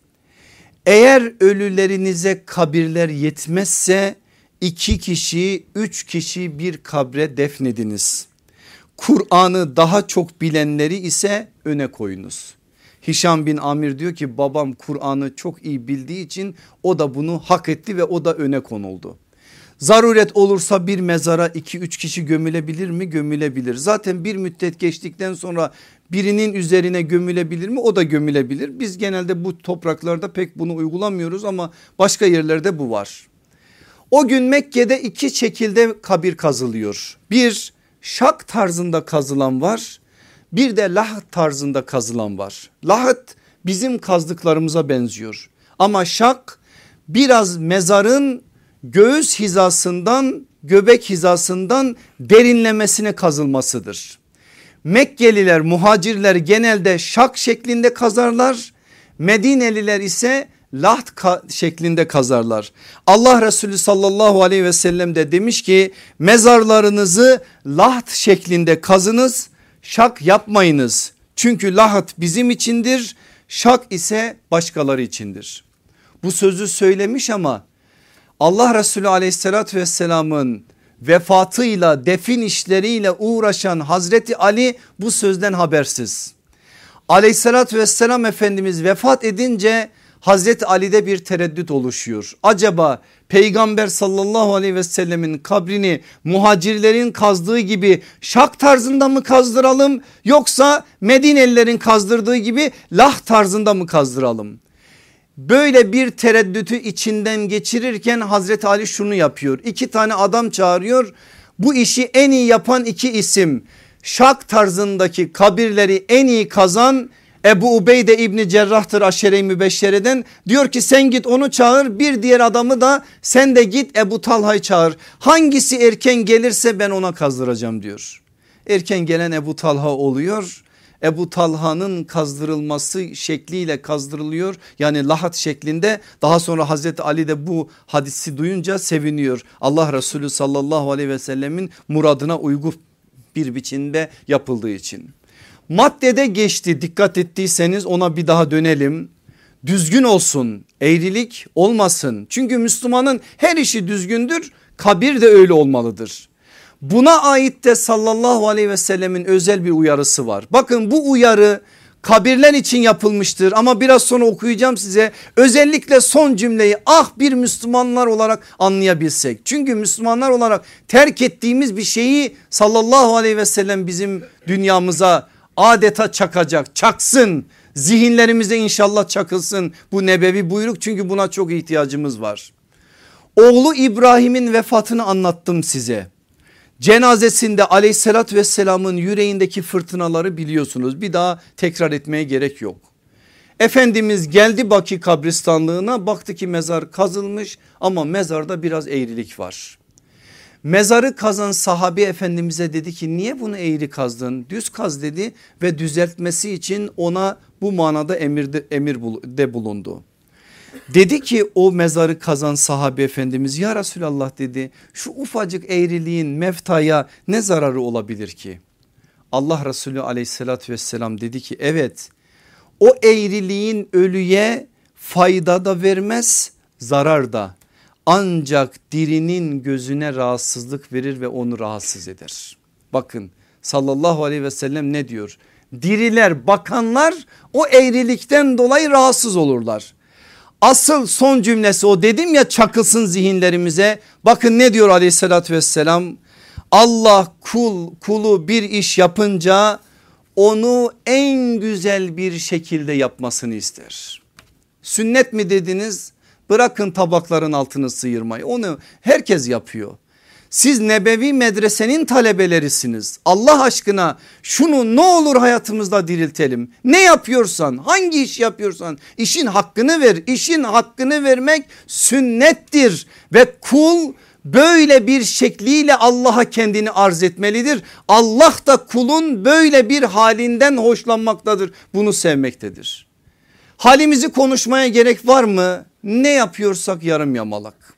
Eğer ölülerinize kabirler yetmezse iki kişi üç kişi bir kabre defnediniz. Kur'an'ı daha çok bilenleri ise öne koyunuz. Hişam bin Amir diyor ki babam Kur'an'ı çok iyi bildiği için o da bunu hak etti ve o da öne konuldu. Zaruret olursa bir mezara 2-3 kişi gömülebilir mi? Gömülebilir. Zaten bir müddet geçtikten sonra birinin üzerine gömülebilir mi? O da gömülebilir. Biz genelde bu topraklarda pek bunu uygulamıyoruz ama başka yerlerde bu var. O gün Mekke'de iki şekilde kabir kazılıyor. Bir şak tarzında kazılan var bir de lahat tarzında kazılan var. Lahat bizim kazdıklarımıza benziyor ama şak biraz mezarın göğüs hizasından göbek hizasından derinlemesine kazılmasıdır. Mekkeliler muhacirler genelde şak şeklinde kazarlar. Medineliler ise laht şeklinde kazarlar. Allah Resulü sallallahu aleyhi ve sellem de demiş ki mezarlarınızı laht şeklinde kazınız şak yapmayınız. Çünkü lahat bizim içindir şak ise başkaları içindir. Bu sözü söylemiş ama Allah Resulü aleyhissalatü vesselamın vefatıyla defin işleriyle uğraşan Hazreti Ali bu sözden habersiz. Aleyhissalatü vesselam Efendimiz vefat edince Hazreti Ali'de bir tereddüt oluşuyor. Acaba peygamber sallallahu aleyhi ve sellemin kabrini muhacirlerin kazdığı gibi şak tarzında mı kazdıralım yoksa Medinelilerin kazdırdığı gibi lah tarzında mı kazdıralım? Böyle bir tereddütü içinden geçirirken Hazreti Ali şunu yapıyor. İki tane adam çağırıyor. Bu işi en iyi yapan iki isim şak tarzındaki kabirleri en iyi kazan Ebu Ubeyde İbni Cerrah'tır aşere-i mübeşşereden diyor ki sen git onu çağır bir diğer adamı da sen de git Ebu Talha'yı çağır hangisi erken gelirse ben ona kazdıracağım diyor. erken gelen Ebu Talha oluyor. Ebu Talha'nın kazdırılması şekliyle kazdırılıyor. Yani lahat şeklinde daha sonra Hazreti Ali de bu hadisi duyunca seviniyor. Allah Resulü sallallahu aleyhi ve sellemin muradına uygun bir biçimde yapıldığı için. Maddede geçti dikkat ettiyseniz ona bir daha dönelim. Düzgün olsun eğrilik olmasın. Çünkü Müslümanın her işi düzgündür kabir de öyle olmalıdır. Buna ait de sallallahu aleyhi ve sellemin özel bir uyarısı var. Bakın bu uyarı kabirler için yapılmıştır ama biraz sonra okuyacağım size özellikle son cümleyi ah bir Müslümanlar olarak anlayabilsek. Çünkü Müslümanlar olarak terk ettiğimiz bir şeyi sallallahu aleyhi ve sellem bizim dünyamıza adeta çakacak çaksın zihinlerimize inşallah çakılsın bu nebevi buyruk çünkü buna çok ihtiyacımız var. Oğlu İbrahim'in vefatını anlattım size. Cenazesinde aleyhissalatü vesselamın yüreğindeki fırtınaları biliyorsunuz. Bir daha tekrar etmeye gerek yok. Efendimiz geldi Baki kabristanlığına baktı ki mezar kazılmış ama mezarda biraz eğrilik var. Mezarı kazan sahabi efendimize dedi ki niye bunu eğri kazdın düz kaz dedi ve düzeltmesi için ona bu manada emirde, emirde bulundu. Dedi ki o mezarı kazan sahabe efendimiz ya Resulallah dedi şu ufacık eğriliğin meftaya ne zararı olabilir ki? Allah Resulü aleyhissalatü vesselam dedi ki evet o eğriliğin ölüye fayda da vermez zarar da ancak dirinin gözüne rahatsızlık verir ve onu rahatsız eder. Bakın sallallahu aleyhi ve sellem ne diyor? Diriler bakanlar o eğrilikten dolayı rahatsız olurlar. Asıl son cümlesi o dedim ya çakılsın zihinlerimize. Bakın ne diyor aleyhissalatü vesselam. Allah kul kulu bir iş yapınca onu en güzel bir şekilde yapmasını ister. Sünnet mi dediniz? Bırakın tabakların altını sıyırmayı onu herkes yapıyor. Siz nebevi medresenin talebelerisiniz. Allah aşkına şunu ne olur hayatımızda diriltelim. Ne yapıyorsan hangi iş yapıyorsan işin hakkını ver. İşin hakkını vermek sünnettir ve kul böyle bir şekliyle Allah'a kendini arz etmelidir. Allah da kulun böyle bir halinden hoşlanmaktadır. Bunu sevmektedir. Halimizi konuşmaya gerek var mı? Ne yapıyorsak yarım yamalak.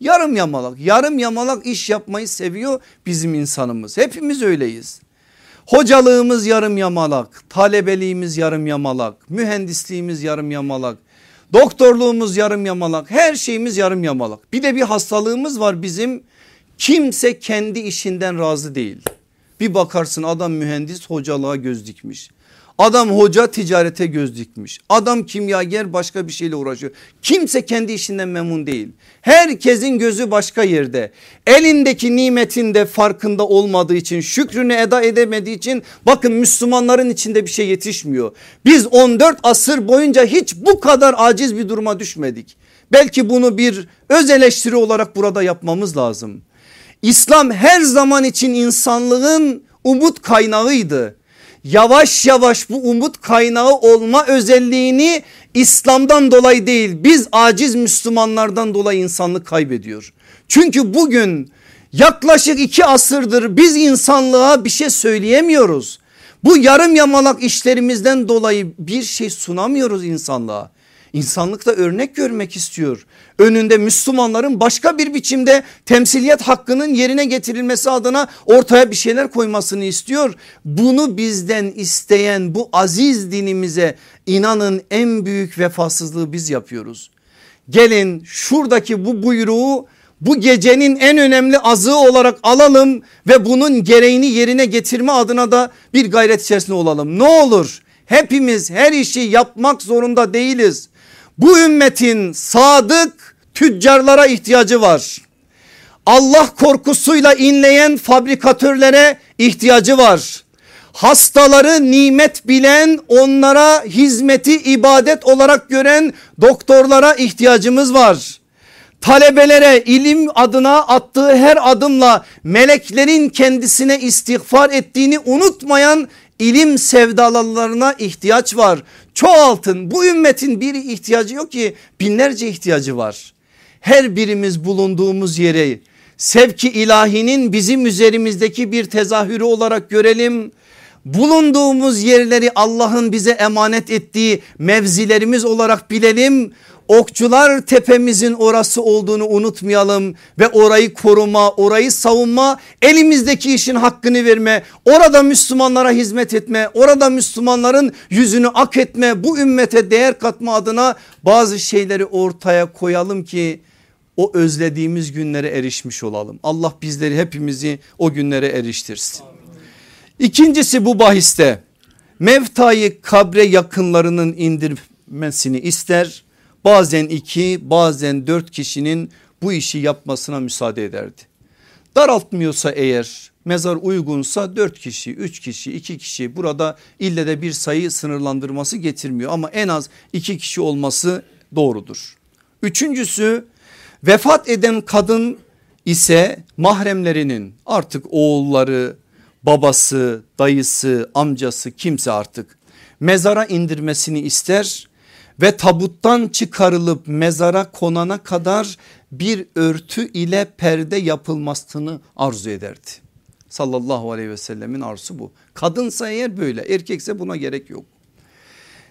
Yarım yamalak yarım yamalak iş yapmayı seviyor bizim insanımız hepimiz öyleyiz. Hocalığımız yarım yamalak, talebeliğimiz yarım yamalak, mühendisliğimiz yarım yamalak, doktorluğumuz yarım yamalak, her şeyimiz yarım yamalak. Bir de bir hastalığımız var bizim kimse kendi işinden razı değil. Bir bakarsın adam mühendis hocalığa göz dikmiş. Adam hoca ticarete göz dikmiş. Adam kimyager başka bir şeyle uğraşıyor. Kimse kendi işinden memnun değil. Herkesin gözü başka yerde. Elindeki nimetin de farkında olmadığı için şükrünü eda edemediği için bakın Müslümanların içinde bir şey yetişmiyor. Biz 14 asır boyunca hiç bu kadar aciz bir duruma düşmedik. Belki bunu bir öz eleştiri olarak burada yapmamız lazım. İslam her zaman için insanlığın umut kaynağıydı yavaş yavaş bu umut kaynağı olma özelliğini İslam'dan dolayı değil biz aciz Müslümanlardan dolayı insanlık kaybediyor. Çünkü bugün yaklaşık iki asırdır biz insanlığa bir şey söyleyemiyoruz. Bu yarım yamalak işlerimizden dolayı bir şey sunamıyoruz insanlığa. İnsanlıkta örnek görmek istiyor. Önünde Müslümanların başka bir biçimde temsiliyet hakkının yerine getirilmesi adına ortaya bir şeyler koymasını istiyor. Bunu bizden isteyen bu aziz dinimize inanın en büyük vefasızlığı biz yapıyoruz. Gelin şuradaki bu buyruğu bu gecenin en önemli azığı olarak alalım ve bunun gereğini yerine getirme adına da bir gayret içerisinde olalım. Ne olur hepimiz her işi yapmak zorunda değiliz. Bu ümmetin sadık tüccarlara ihtiyacı var. Allah korkusuyla inleyen fabrikatörlere ihtiyacı var. Hastaları nimet bilen onlara hizmeti ibadet olarak gören doktorlara ihtiyacımız var. Talebelere ilim adına attığı her adımla meleklerin kendisine istiğfar ettiğini unutmayan ilim sevdalılarına ihtiyaç var. Çoğaltın bu ümmetin bir ihtiyacı yok ki binlerce ihtiyacı var. Her birimiz bulunduğumuz yere sevki ilahinin bizim üzerimizdeki bir tezahürü olarak görelim. Bulunduğumuz yerleri Allah'ın bize emanet ettiği mevzilerimiz olarak bilelim. Okçular tepemizin orası olduğunu unutmayalım ve orayı koruma, orayı savunma, elimizdeki işin hakkını verme, orada Müslümanlara hizmet etme, orada Müslümanların yüzünü ak etme, bu ümmete değer katma adına bazı şeyleri ortaya koyalım ki o özlediğimiz günlere erişmiş olalım. Allah bizleri hepimizi o günlere eriştirsin. İkincisi bu bahiste mevtayı kabre yakınlarının indirmesini ister. Bazen iki bazen dört kişinin bu işi yapmasına müsaade ederdi. Daraltmıyorsa eğer mezar uygunsa dört kişi üç kişi iki kişi burada ille de bir sayı sınırlandırması getirmiyor ama en az iki kişi olması doğrudur. Üçüncüsü vefat eden kadın ise mahremlerinin artık oğulları babası dayısı amcası kimse artık mezara indirmesini ister ve tabuttan çıkarılıp mezara konana kadar bir örtü ile perde yapılmasını arzu ederdi. Sallallahu aleyhi ve sellemin arzusu bu. Kadınsa eğer böyle erkekse buna gerek yok.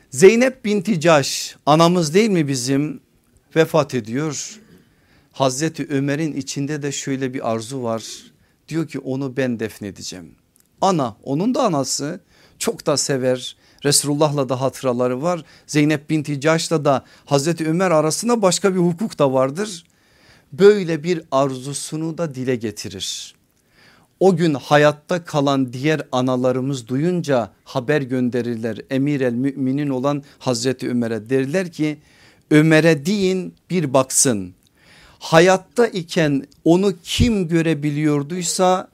Zeynep binti Caş anamız değil mi bizim vefat ediyor. Hazreti Ömer'in içinde de şöyle bir arzu var. Diyor ki onu ben defnedeceğim. Ana onun da anası çok da sever Resulullah'la da hatıraları var. Zeynep binti Caş'la da Hazreti Ömer arasında başka bir hukuk da vardır. Böyle bir arzusunu da dile getirir. O gün hayatta kalan diğer analarımız duyunca haber gönderirler. Emir el müminin olan Hazreti Ömer'e derler ki Ömer'e deyin bir baksın. Hayatta iken onu kim görebiliyorduysa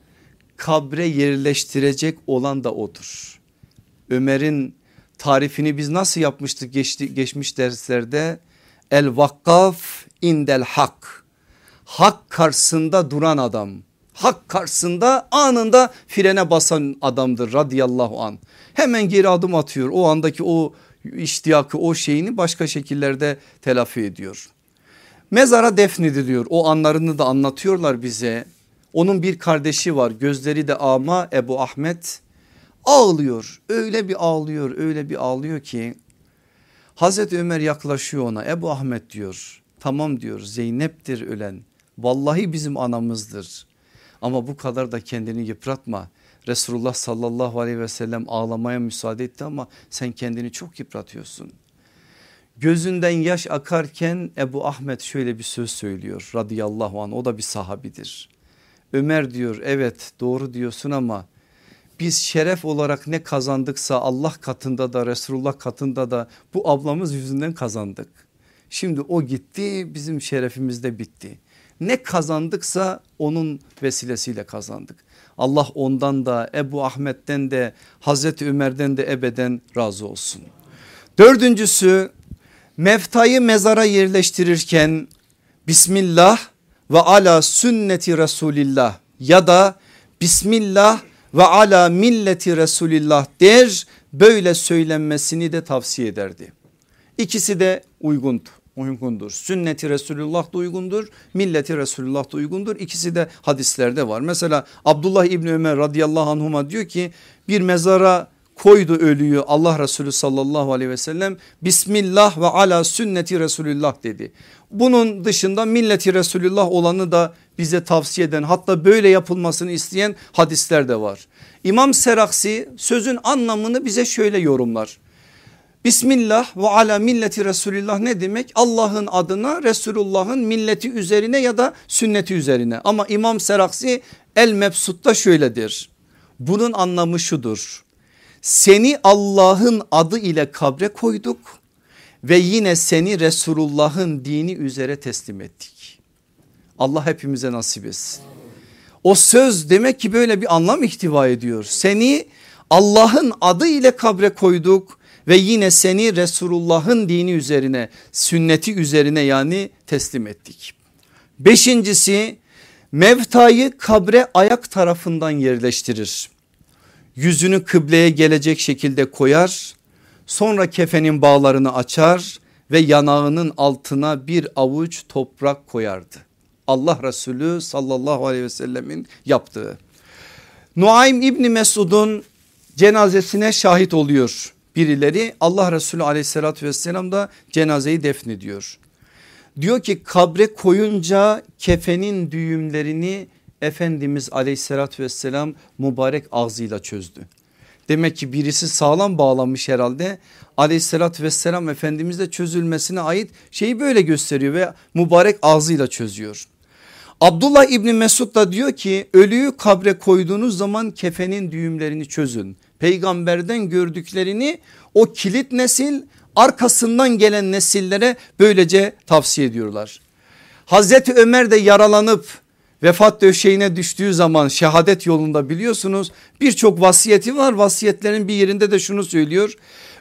kabre yerleştirecek olan da odur. Ömer'in tarifini biz nasıl yapmıştık geçti, geçmiş derslerde? El vakkaf indel hak. Hak karşısında duran adam. Hak karşısında anında frene basan adamdır radıyallahu an. Hemen geri adım atıyor. O andaki o iştiyakı o şeyini başka şekillerde telafi ediyor. Mezara defnediliyor. O anlarını da anlatıyorlar bize. Onun bir kardeşi var gözleri de ama Ebu Ahmet ağlıyor. Öyle bir ağlıyor öyle bir ağlıyor ki Hazreti Ömer yaklaşıyor ona. Ebu Ahmet diyor tamam diyor Zeynep'tir ölen. Vallahi bizim anamızdır. Ama bu kadar da kendini yıpratma. Resulullah sallallahu aleyhi ve sellem ağlamaya müsaade etti ama sen kendini çok yıpratıyorsun. Gözünden yaş akarken Ebu Ahmet şöyle bir söz söylüyor radıyallahu anh. O da bir sahabidir. Ömer diyor evet doğru diyorsun ama biz şeref olarak ne kazandıksa Allah katında da Resulullah katında da bu ablamız yüzünden kazandık. Şimdi o gitti bizim şerefimiz de bitti. Ne kazandıksa onun vesilesiyle kazandık. Allah ondan da Ebu Ahmet'ten de Hazreti Ömer'den de ebeden razı olsun. Dördüncüsü meftayı mezara yerleştirirken Bismillah ve ala sünneti Resulillah ya da Bismillah ve ala milleti Resulillah der böyle söylenmesini de tavsiye ederdi. İkisi de uygundu uygundur. Sünneti Resulullah da uygundur. Milleti Resulullah da uygundur. İkisi de hadislerde var. Mesela Abdullah İbni Ömer radıyallahu anhuma diyor ki bir mezara koydu ölüyü Allah Resulü sallallahu aleyhi ve sellem Bismillah ve ala sünneti Resulullah dedi. Bunun dışında milleti Resulullah olanı da bize tavsiye eden hatta böyle yapılmasını isteyen hadisler de var. İmam Seraksi sözün anlamını bize şöyle yorumlar. Bismillah ve ala milleti Resulullah ne demek? Allah'ın adına Resulullah'ın milleti üzerine ya da sünneti üzerine. Ama İmam Seraksi El Mebsut'ta şöyledir. Bunun anlamı şudur. Seni Allah'ın adı ile kabre koyduk ve yine seni Resulullah'ın dini üzere teslim ettik. Allah hepimize nasip etsin. O söz demek ki böyle bir anlam ihtiva ediyor. Seni Allah'ın adı ile kabre koyduk ve yine seni Resulullah'ın dini üzerine sünneti üzerine yani teslim ettik. Beşincisi mevtayı kabre ayak tarafından yerleştirir. Yüzünü kıbleye gelecek şekilde koyar sonra kefenin bağlarını açar ve yanağının altına bir avuç toprak koyardı. Allah Resulü sallallahu aleyhi ve sellemin yaptığı. Nuaym İbni Mesud'un cenazesine şahit oluyor birileri. Allah Resulü aleyhissalatü vesselam da cenazeyi defnediyor. Diyor ki kabre koyunca kefenin düğümlerini Efendimiz aleyhissalatü vesselam mübarek ağzıyla çözdü. Demek ki birisi sağlam bağlamış herhalde. Aleyhissalatü vesselam Efendimiz'de çözülmesine ait şeyi böyle gösteriyor ve mübarek ağzıyla çözüyor. Abdullah İbni Mesud da diyor ki ölüyü kabre koyduğunuz zaman kefenin düğümlerini çözün. Peygamberden gördüklerini o kilit nesil arkasından gelen nesillere böylece tavsiye ediyorlar. Hazreti Ömer de yaralanıp vefat döşeğine düştüğü zaman şehadet yolunda biliyorsunuz birçok vasiyeti var. Vasiyetlerin bir yerinde de şunu söylüyor.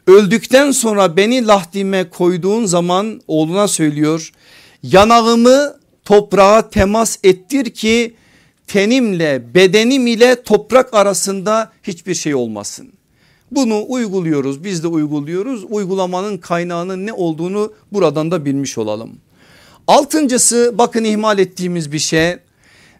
Öldükten sonra beni lahdime koyduğun zaman oğluna söylüyor. Yanağımı toprağa temas ettir ki tenimle bedenim ile toprak arasında hiçbir şey olmasın. Bunu uyguluyoruz biz de uyguluyoruz uygulamanın kaynağının ne olduğunu buradan da bilmiş olalım. Altıncısı bakın ihmal ettiğimiz bir şey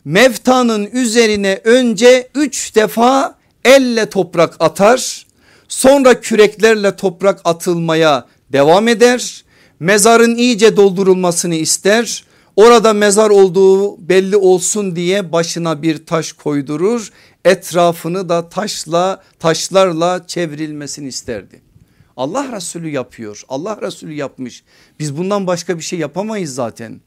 mevtanın üzerine önce üç defa elle toprak atar sonra küreklerle toprak atılmaya devam eder mezarın iyice doldurulmasını ister orada mezar olduğu belli olsun diye başına bir taş koydurur etrafını da taşla taşlarla çevrilmesini isterdi. Allah Resulü yapıyor Allah Resulü yapmış biz bundan başka bir şey yapamayız zaten.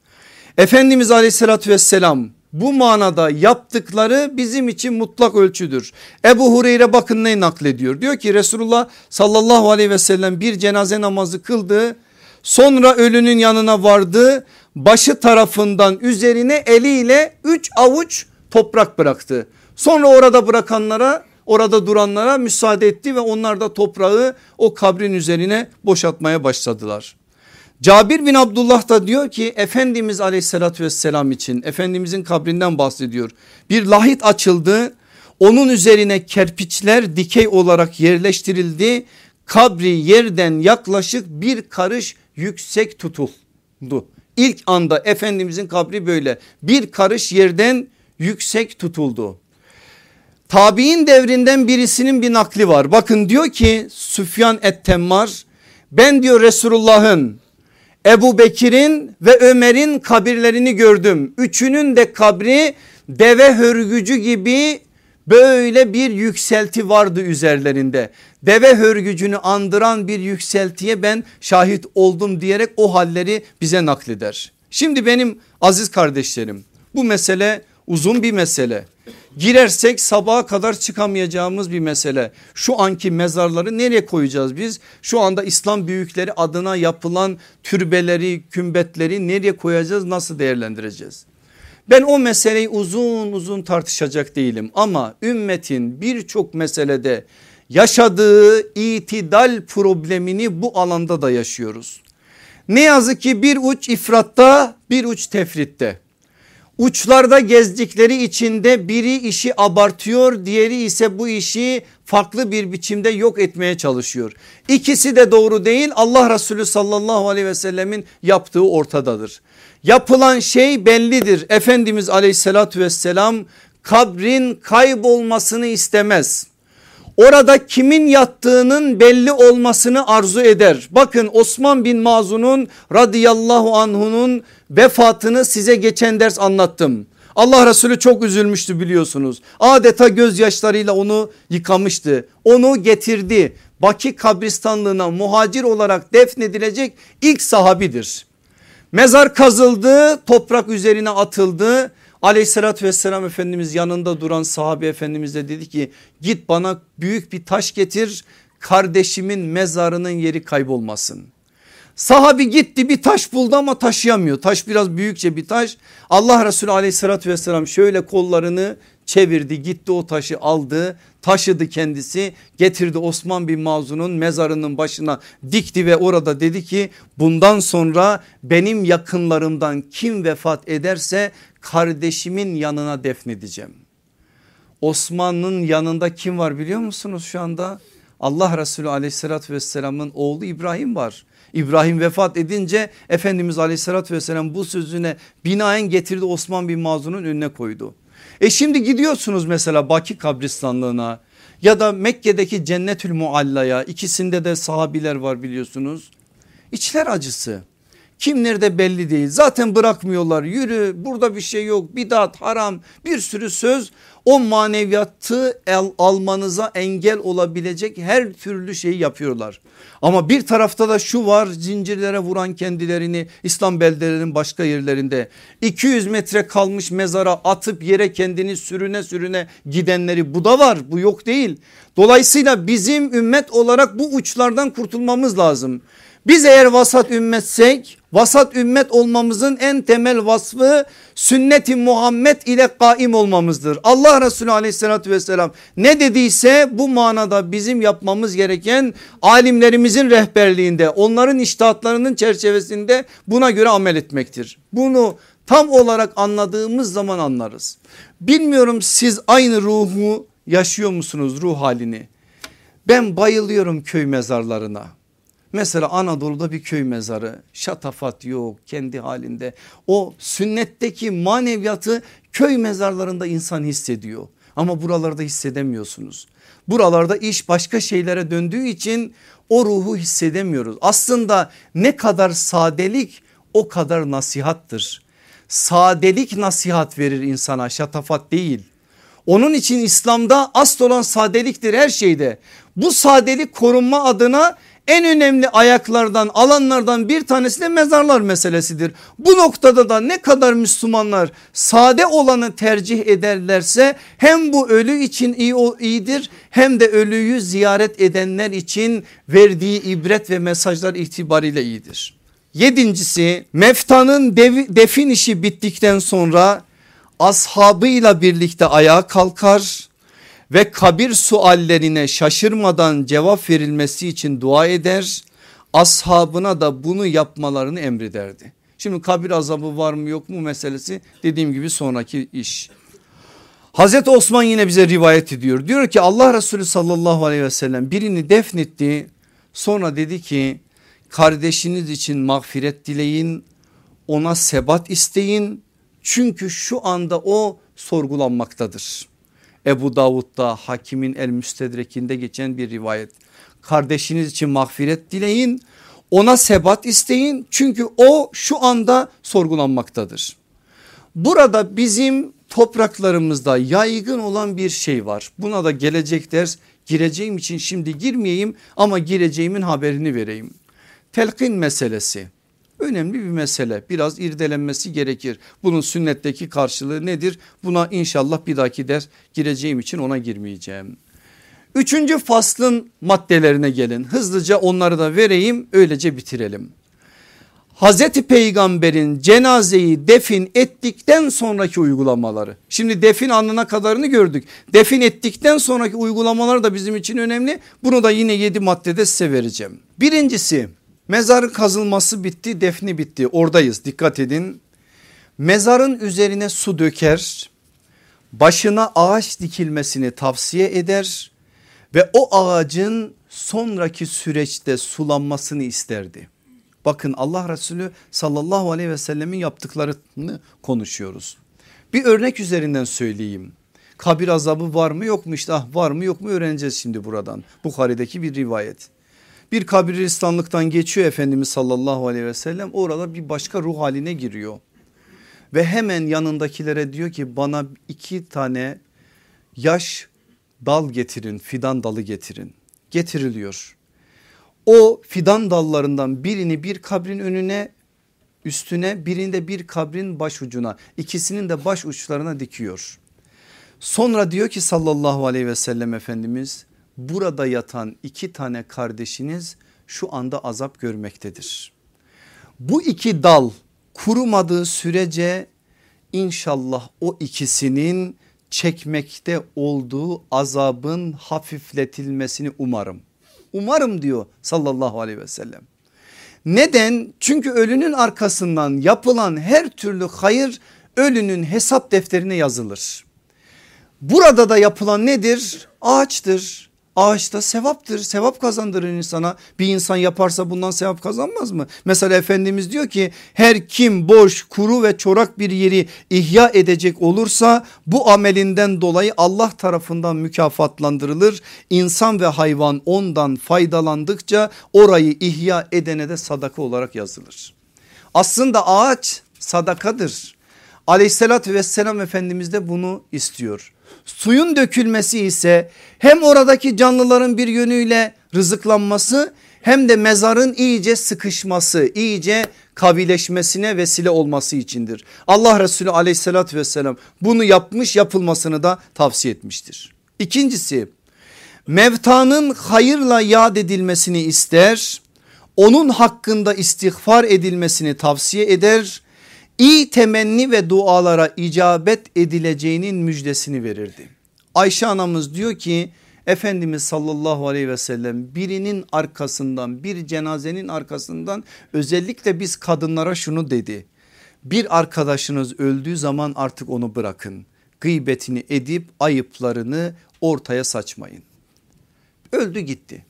Efendimiz aleyhissalatü vesselam bu manada yaptıkları bizim için mutlak ölçüdür. Ebu Hureyre bakın ne naklediyor diyor ki Resulullah sallallahu aleyhi ve sellem bir cenaze namazı kıldı sonra ölünün yanına vardı başı tarafından üzerine eliyle üç avuç toprak bıraktı. Sonra orada bırakanlara orada duranlara müsaade etti ve onlar da toprağı o kabrin üzerine boşaltmaya başladılar. Cabir bin Abdullah da diyor ki Efendimiz aleyhissalatü vesselam için Efendimizin kabrinden bahsediyor. Bir lahit açıldı onun üzerine kerpiçler dikey olarak yerleştirildi. Kabri yerden yaklaşık bir karış yüksek tutuldu. İlk anda Efendimizin kabri böyle bir karış yerden yüksek tutuldu. Tabi'in devrinden birisinin bir nakli var. Bakın diyor ki Süfyan Ettemmar ben diyor Resulullah'ın Ebu Bekir'in ve Ömer'in kabirlerini gördüm. Üçünün de kabri deve hörgücü gibi böyle bir yükselti vardı üzerlerinde. Deve hörgücünü andıran bir yükseltiye ben şahit oldum diyerek o halleri bize nakleder. Şimdi benim aziz kardeşlerim bu mesele uzun bir mesele. Girersek sabaha kadar çıkamayacağımız bir mesele. Şu anki mezarları nereye koyacağız biz? Şu anda İslam büyükleri adına yapılan türbeleri, kümbetleri nereye koyacağız? Nasıl değerlendireceğiz? Ben o meseleyi uzun uzun tartışacak değilim ama ümmetin birçok meselede yaşadığı itidal problemini bu alanda da yaşıyoruz. Ne yazık ki bir uç ifratta bir uç tefritte uçlarda gezdikleri içinde biri işi abartıyor diğeri ise bu işi farklı bir biçimde yok etmeye çalışıyor. İkisi de doğru değil Allah Resulü sallallahu aleyhi ve sellemin yaptığı ortadadır. Yapılan şey bellidir Efendimiz aleyhissalatü vesselam kabrin kaybolmasını istemez. Orada kimin yattığının belli olmasını arzu eder. Bakın Osman bin Mazun'un radıyallahu anhunun vefatını size geçen ders anlattım. Allah Resulü çok üzülmüştü biliyorsunuz. Adeta gözyaşlarıyla onu yıkamıştı. Onu getirdi. Baki kabristanlığına muhacir olarak defnedilecek ilk sahabidir. Mezar kazıldı, toprak üzerine atıldı. Aleyhissalatü vesselam Efendimiz yanında duran sahabe Efendimiz de dedi ki git bana büyük bir taş getir kardeşimin mezarının yeri kaybolmasın. Sahabi gitti bir taş buldu ama taşıyamıyor. Taş biraz büyükçe bir taş. Allah Resulü aleyhissalatü vesselam şöyle kollarını çevirdi gitti o taşı aldı taşıdı kendisi getirdi Osman bin Mazun'un mezarının başına dikti ve orada dedi ki bundan sonra benim yakınlarımdan kim vefat ederse kardeşimin yanına defnedeceğim. Osman'ın yanında kim var biliyor musunuz şu anda? Allah Resulü aleyhissalatü vesselamın oğlu İbrahim var. İbrahim vefat edince Efendimiz aleyhissalatü vesselam bu sözüne binaen getirdi Osman bin Mazun'un önüne koydu. E şimdi gidiyorsunuz mesela Baki kabristanlığına ya da Mekke'deki Cennetül Mualla'ya ikisinde de sahabiler var biliyorsunuz. İçler acısı. Kim nerede belli değil zaten bırakmıyorlar yürü burada bir şey yok bidat haram bir sürü söz o maneviyatı el, almanıza engel olabilecek her türlü şeyi yapıyorlar. Ama bir tarafta da şu var zincirlere vuran kendilerini İslam beldelerinin başka yerlerinde 200 metre kalmış mezara atıp yere kendini sürüne sürüne gidenleri bu da var bu yok değil. Dolayısıyla bizim ümmet olarak bu uçlardan kurtulmamız lazım. Biz eğer vasat ümmetsek vasat ümmet olmamızın en temel vasfı sünneti Muhammed ile kaim olmamızdır. Allah Resulü aleyhissalatü vesselam ne dediyse bu manada bizim yapmamız gereken alimlerimizin rehberliğinde onların iştahatlarının çerçevesinde buna göre amel etmektir. Bunu tam olarak anladığımız zaman anlarız. Bilmiyorum siz aynı ruhu yaşıyor musunuz ruh halini? Ben bayılıyorum köy mezarlarına. Mesela Anadolu'da bir köy mezarı şatafat yok kendi halinde o sünnetteki maneviyatı köy mezarlarında insan hissediyor ama buralarda hissedemiyorsunuz. Buralarda iş başka şeylere döndüğü için o ruhu hissedemiyoruz. Aslında ne kadar sadelik o kadar nasihattır. Sadelik nasihat verir insana şatafat değil. Onun için İslam'da asıl olan sadeliktir her şeyde. Bu sadelik korunma adına en önemli ayaklardan alanlardan bir tanesi de mezarlar meselesidir. Bu noktada da ne kadar Müslümanlar sade olanı tercih ederlerse hem bu ölü için iyi iyidir hem de ölüyü ziyaret edenler için verdiği ibret ve mesajlar itibariyle iyidir. Yedincisi Mefta'nın defin işi bittikten sonra ashabıyla birlikte ayağa kalkar ve kabir suallerine şaşırmadan cevap verilmesi için dua eder. Ashabına da bunu yapmalarını emrederdi. Şimdi kabir azabı var mı yok mu meselesi dediğim gibi sonraki iş. Hazreti Osman yine bize rivayet ediyor. Diyor ki Allah Resulü sallallahu aleyhi ve sellem birini defnetti. Sonra dedi ki kardeşiniz için mağfiret dileyin ona sebat isteyin. Çünkü şu anda o sorgulanmaktadır. Ebu Davud'da hakimin el müstedrekinde geçen bir rivayet. Kardeşiniz için mağfiret dileyin ona sebat isteyin çünkü o şu anda sorgulanmaktadır. Burada bizim topraklarımızda yaygın olan bir şey var. Buna da gelecek ders gireceğim için şimdi girmeyeyim ama gireceğimin haberini vereyim. Telkin meselesi önemli bir mesele biraz irdelenmesi gerekir. Bunun sünnetteki karşılığı nedir? Buna inşallah bir dahaki ders gireceğim için ona girmeyeceğim. Üçüncü faslın maddelerine gelin hızlıca onları da vereyim öylece bitirelim. Hazreti Peygamber'in cenazeyi defin ettikten sonraki uygulamaları. Şimdi defin anına kadarını gördük. Defin ettikten sonraki uygulamalar da bizim için önemli. Bunu da yine yedi maddede size vereceğim. Birincisi Mezarın kazılması bitti defni bitti oradayız dikkat edin. Mezarın üzerine su döker başına ağaç dikilmesini tavsiye eder ve o ağacın sonraki süreçte sulanmasını isterdi. Bakın Allah Resulü sallallahu aleyhi ve sellemin yaptıklarını konuşuyoruz. Bir örnek üzerinden söyleyeyim. Kabir azabı var mı yok mu işte ah var mı yok mu öğreneceğiz şimdi buradan. Bukhari'deki bir rivayet. Bir kabristanlıktan geçiyor Efendimiz sallallahu aleyhi ve sellem orada bir başka ruh haline giriyor. Ve hemen yanındakilere diyor ki bana iki tane yaş dal getirin fidan dalı getirin. Getiriliyor. O fidan dallarından birini bir kabrin önüne üstüne birinde bir kabrin baş ucuna ikisinin de baş uçlarına dikiyor. Sonra diyor ki sallallahu aleyhi ve sellem Efendimiz burada yatan iki tane kardeşiniz şu anda azap görmektedir. Bu iki dal kurumadığı sürece inşallah o ikisinin çekmekte olduğu azabın hafifletilmesini umarım. Umarım diyor sallallahu aleyhi ve sellem. Neden? Çünkü ölünün arkasından yapılan her türlü hayır ölünün hesap defterine yazılır. Burada da yapılan nedir? Ağaçtır, Ağaç da sevaptır sevap kazandırır insana bir insan yaparsa bundan sevap kazanmaz mı? Mesela Efendimiz diyor ki her kim boş kuru ve çorak bir yeri ihya edecek olursa bu amelinden dolayı Allah tarafından mükafatlandırılır. İnsan ve hayvan ondan faydalandıkça orayı ihya edene de sadaka olarak yazılır. Aslında ağaç sadakadır. Aleyhissalatü vesselam Efendimiz de bunu istiyor. Suyun dökülmesi ise hem oradaki canlıların bir yönüyle rızıklanması hem de mezarın iyice sıkışması iyice kabileşmesine vesile olması içindir. Allah Resulü aleyhissalatü vesselam bunu yapmış yapılmasını da tavsiye etmiştir. İkincisi mevtanın hayırla yad edilmesini ister onun hakkında istiğfar edilmesini tavsiye eder iyi temenni ve dualara icabet edileceğinin müjdesini verirdi. Ayşe anamız diyor ki Efendimiz sallallahu aleyhi ve sellem birinin arkasından bir cenazenin arkasından özellikle biz kadınlara şunu dedi. Bir arkadaşınız öldüğü zaman artık onu bırakın. Gıybetini edip ayıplarını ortaya saçmayın. Öldü gitti.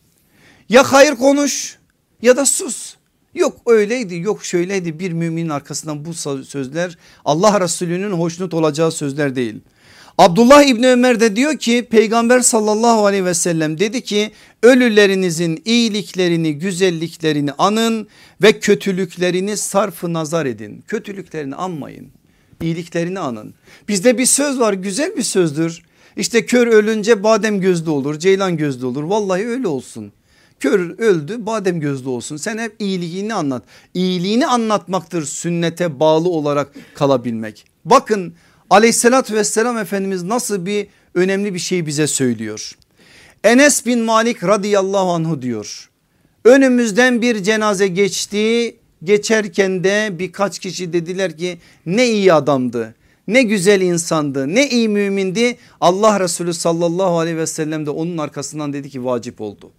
Ya hayır konuş ya da sus. Yok öyleydi yok şöyleydi bir müminin arkasından bu sözler Allah Resulü'nün hoşnut olacağı sözler değil. Abdullah İbni Ömer de diyor ki peygamber sallallahu aleyhi ve sellem dedi ki ölülerinizin iyiliklerini güzelliklerini anın ve kötülüklerini sarfı nazar edin. Kötülüklerini anmayın iyiliklerini anın. Bizde bir söz var güzel bir sözdür. İşte kör ölünce badem gözlü olur ceylan gözlü olur vallahi öyle olsun. Kör öldü badem gözlü olsun sen hep iyiliğini anlat. İyiliğini anlatmaktır sünnete bağlı olarak kalabilmek. Bakın aleyhissalatü vesselam Efendimiz nasıl bir önemli bir şey bize söylüyor. Enes bin Malik radıyallahu anhu diyor. Önümüzden bir cenaze geçti geçerken de birkaç kişi dediler ki ne iyi adamdı ne güzel insandı ne iyi mümindi Allah Resulü sallallahu aleyhi ve sellem de onun arkasından dedi ki vacip oldu.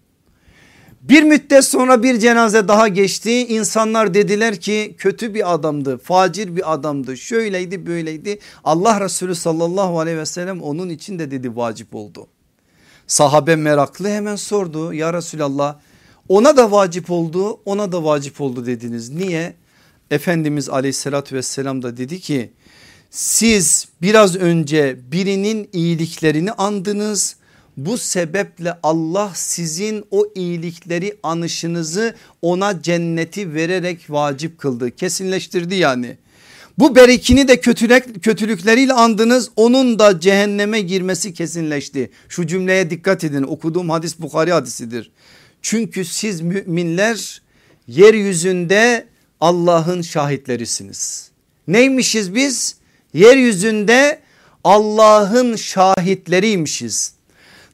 Bir müddet sonra bir cenaze daha geçti. İnsanlar dediler ki kötü bir adamdı, facir bir adamdı, şöyleydi böyleydi. Allah Resulü sallallahu aleyhi ve sellem onun için de dedi vacip oldu. Sahabe meraklı hemen sordu ya Resulallah ona da vacip oldu ona da vacip oldu dediniz. Niye? Efendimiz aleyhissalatü vesselam da dedi ki siz biraz önce birinin iyiliklerini andınız bu sebeple Allah sizin o iyilikleri anışınızı ona cenneti vererek vacip kıldı. Kesinleştirdi yani. Bu berikini de kötülük, kötülükleriyle andınız onun da cehenneme girmesi kesinleşti. Şu cümleye dikkat edin okuduğum hadis Bukhari hadisidir. Çünkü siz müminler yeryüzünde Allah'ın şahitlerisiniz. Neymişiz biz? Yeryüzünde Allah'ın şahitleriymişiz.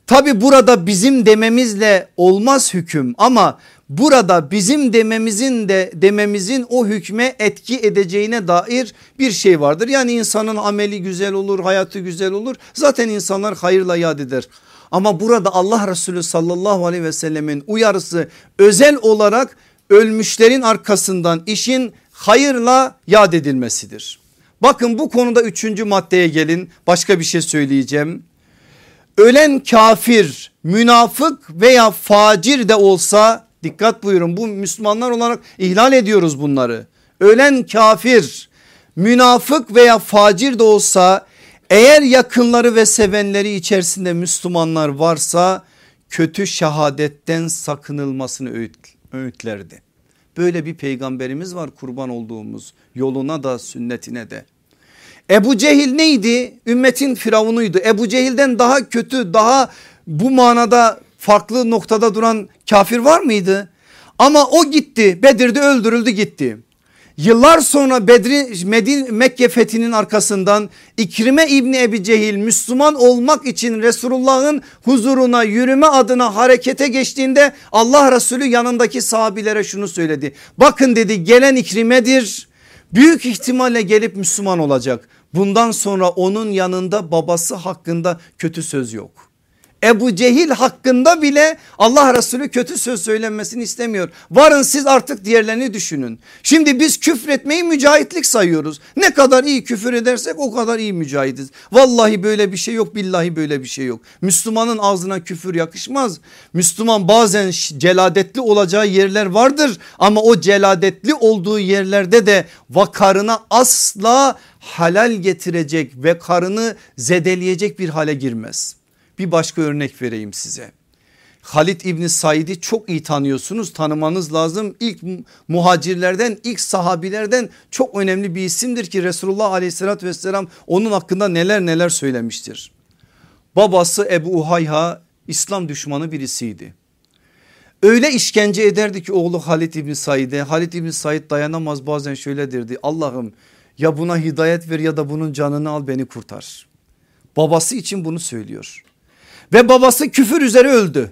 Tabi burada bizim dememizle olmaz hüküm ama burada bizim dememizin de dememizin o hükme etki edeceğine dair bir şey vardır. Yani insanın ameli güzel olur hayatı güzel olur zaten insanlar hayırla yad eder. Ama burada Allah Resulü sallallahu aleyhi ve sellemin uyarısı özel olarak ölmüşlerin arkasından işin hayırla yad edilmesidir. Bakın bu konuda üçüncü maddeye gelin başka bir şey söyleyeceğim ölen kafir, münafık veya facir de olsa dikkat buyurun bu Müslümanlar olarak ihlal ediyoruz bunları. Ölen kafir, münafık veya facir de olsa eğer yakınları ve sevenleri içerisinde Müslümanlar varsa kötü şehadetten sakınılmasını öğüt, öğütlerdi. Böyle bir peygamberimiz var kurban olduğumuz yoluna da sünnetine de. Ebu Cehil neydi? Ümmetin firavunuydu. Ebu Cehil'den daha kötü daha bu manada farklı noktada duran kafir var mıydı? Ama o gitti Bedir'de öldürüldü gitti. Yıllar sonra Bedri Medine Mekke fethinin arkasından İkrime İbni Ebi Cehil Müslüman olmak için Resulullah'ın huzuruna yürüme adına harekete geçtiğinde Allah Resulü yanındaki sahabilere şunu söyledi. Bakın dedi gelen İkrime'dir büyük ihtimalle gelip Müslüman olacak. Bundan sonra onun yanında babası hakkında kötü söz yok. Ebu Cehil hakkında bile Allah Resulü kötü söz söylenmesini istemiyor. Varın siz artık diğerlerini düşünün. Şimdi biz küfretmeyi mücahitlik sayıyoruz. Ne kadar iyi küfür edersek o kadar iyi mücahitiz. Vallahi böyle bir şey yok billahi böyle bir şey yok. Müslümanın ağzına küfür yakışmaz. Müslüman bazen celadetli olacağı yerler vardır ama o celadetli olduğu yerlerde de vakarına asla halal getirecek ve karını zedeleyecek bir hale girmez. Bir başka örnek vereyim size. Halit İbni Said'i çok iyi tanıyorsunuz tanımanız lazım. İlk muhacirlerden ilk sahabilerden çok önemli bir isimdir ki Resulullah aleyhissalatü vesselam onun hakkında neler neler söylemiştir. Babası Ebu Uhayha İslam düşmanı birisiydi. Öyle işkence ederdi ki oğlu Halit İbni Said'e Halit İbni Said dayanamaz bazen şöyle derdi Allah'ım ya buna hidayet ver ya da bunun canını al beni kurtar. Babası için bunu söylüyor. Ve babası küfür üzere öldü.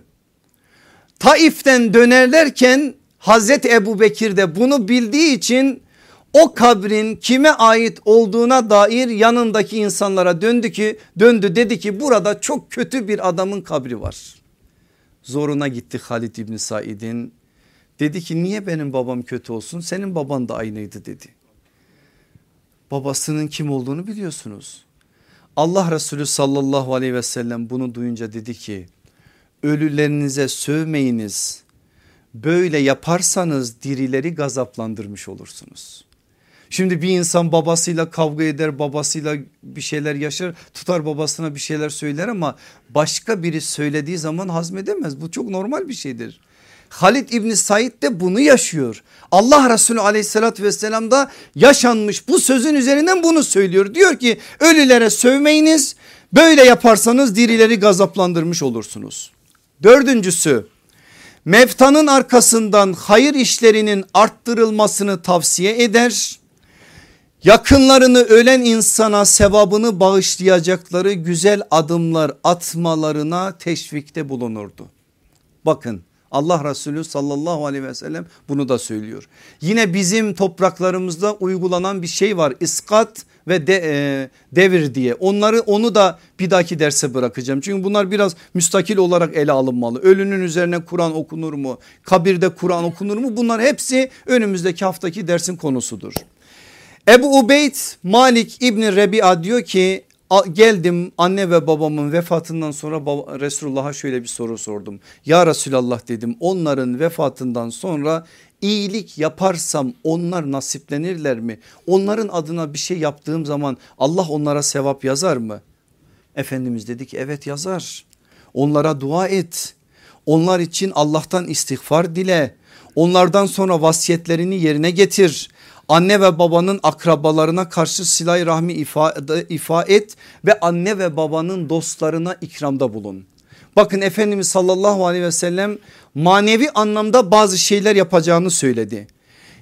Taif'ten dönerlerken Hazreti Ebu Bekir de bunu bildiği için o kabrin kime ait olduğuna dair yanındaki insanlara döndü ki döndü dedi ki burada çok kötü bir adamın kabri var. Zoruna gitti Halid İbni Said'in dedi ki niye benim babam kötü olsun senin baban da aynıydı dedi. Babasının kim olduğunu biliyorsunuz. Allah Resulü sallallahu aleyhi ve sellem bunu duyunca dedi ki ölülerinize sövmeyiniz böyle yaparsanız dirileri gazaplandırmış olursunuz. Şimdi bir insan babasıyla kavga eder babasıyla bir şeyler yaşar tutar babasına bir şeyler söyler ama başka biri söylediği zaman hazmedemez bu çok normal bir şeydir. Halid İbni Said de bunu yaşıyor. Allah Resulü aleyhissalatü vesselam da yaşanmış bu sözün üzerinden bunu söylüyor. Diyor ki ölülere sövmeyiniz böyle yaparsanız dirileri gazaplandırmış olursunuz. Dördüncüsü meftanın arkasından hayır işlerinin arttırılmasını tavsiye eder. Yakınlarını ölen insana sevabını bağışlayacakları güzel adımlar atmalarına teşvikte bulunurdu. Bakın Allah Resulü sallallahu aleyhi ve sellem bunu da söylüyor. Yine bizim topraklarımızda uygulanan bir şey var iskat ve de, e, devir diye onları onu da bir dahaki derse bırakacağım. Çünkü bunlar biraz müstakil olarak ele alınmalı. Ölünün üzerine Kur'an okunur mu? Kabirde Kur'an okunur mu? Bunlar hepsi önümüzdeki haftaki dersin konusudur. Ebu Ubeyd Malik İbni Rebi'a diyor ki geldim anne ve babamın vefatından sonra Resulullah'a şöyle bir soru sordum. Ya Resulallah dedim onların vefatından sonra iyilik yaparsam onlar nasiplenirler mi? Onların adına bir şey yaptığım zaman Allah onlara sevap yazar mı? Efendimiz dedi ki evet yazar. Onlara dua et. Onlar için Allah'tan istiğfar dile. Onlardan sonra vasiyetlerini yerine getir anne ve babanın akrabalarına karşı silah rahmi ifa, ifa et ve anne ve babanın dostlarına ikramda bulun. Bakın Efendimiz sallallahu aleyhi ve sellem manevi anlamda bazı şeyler yapacağını söyledi.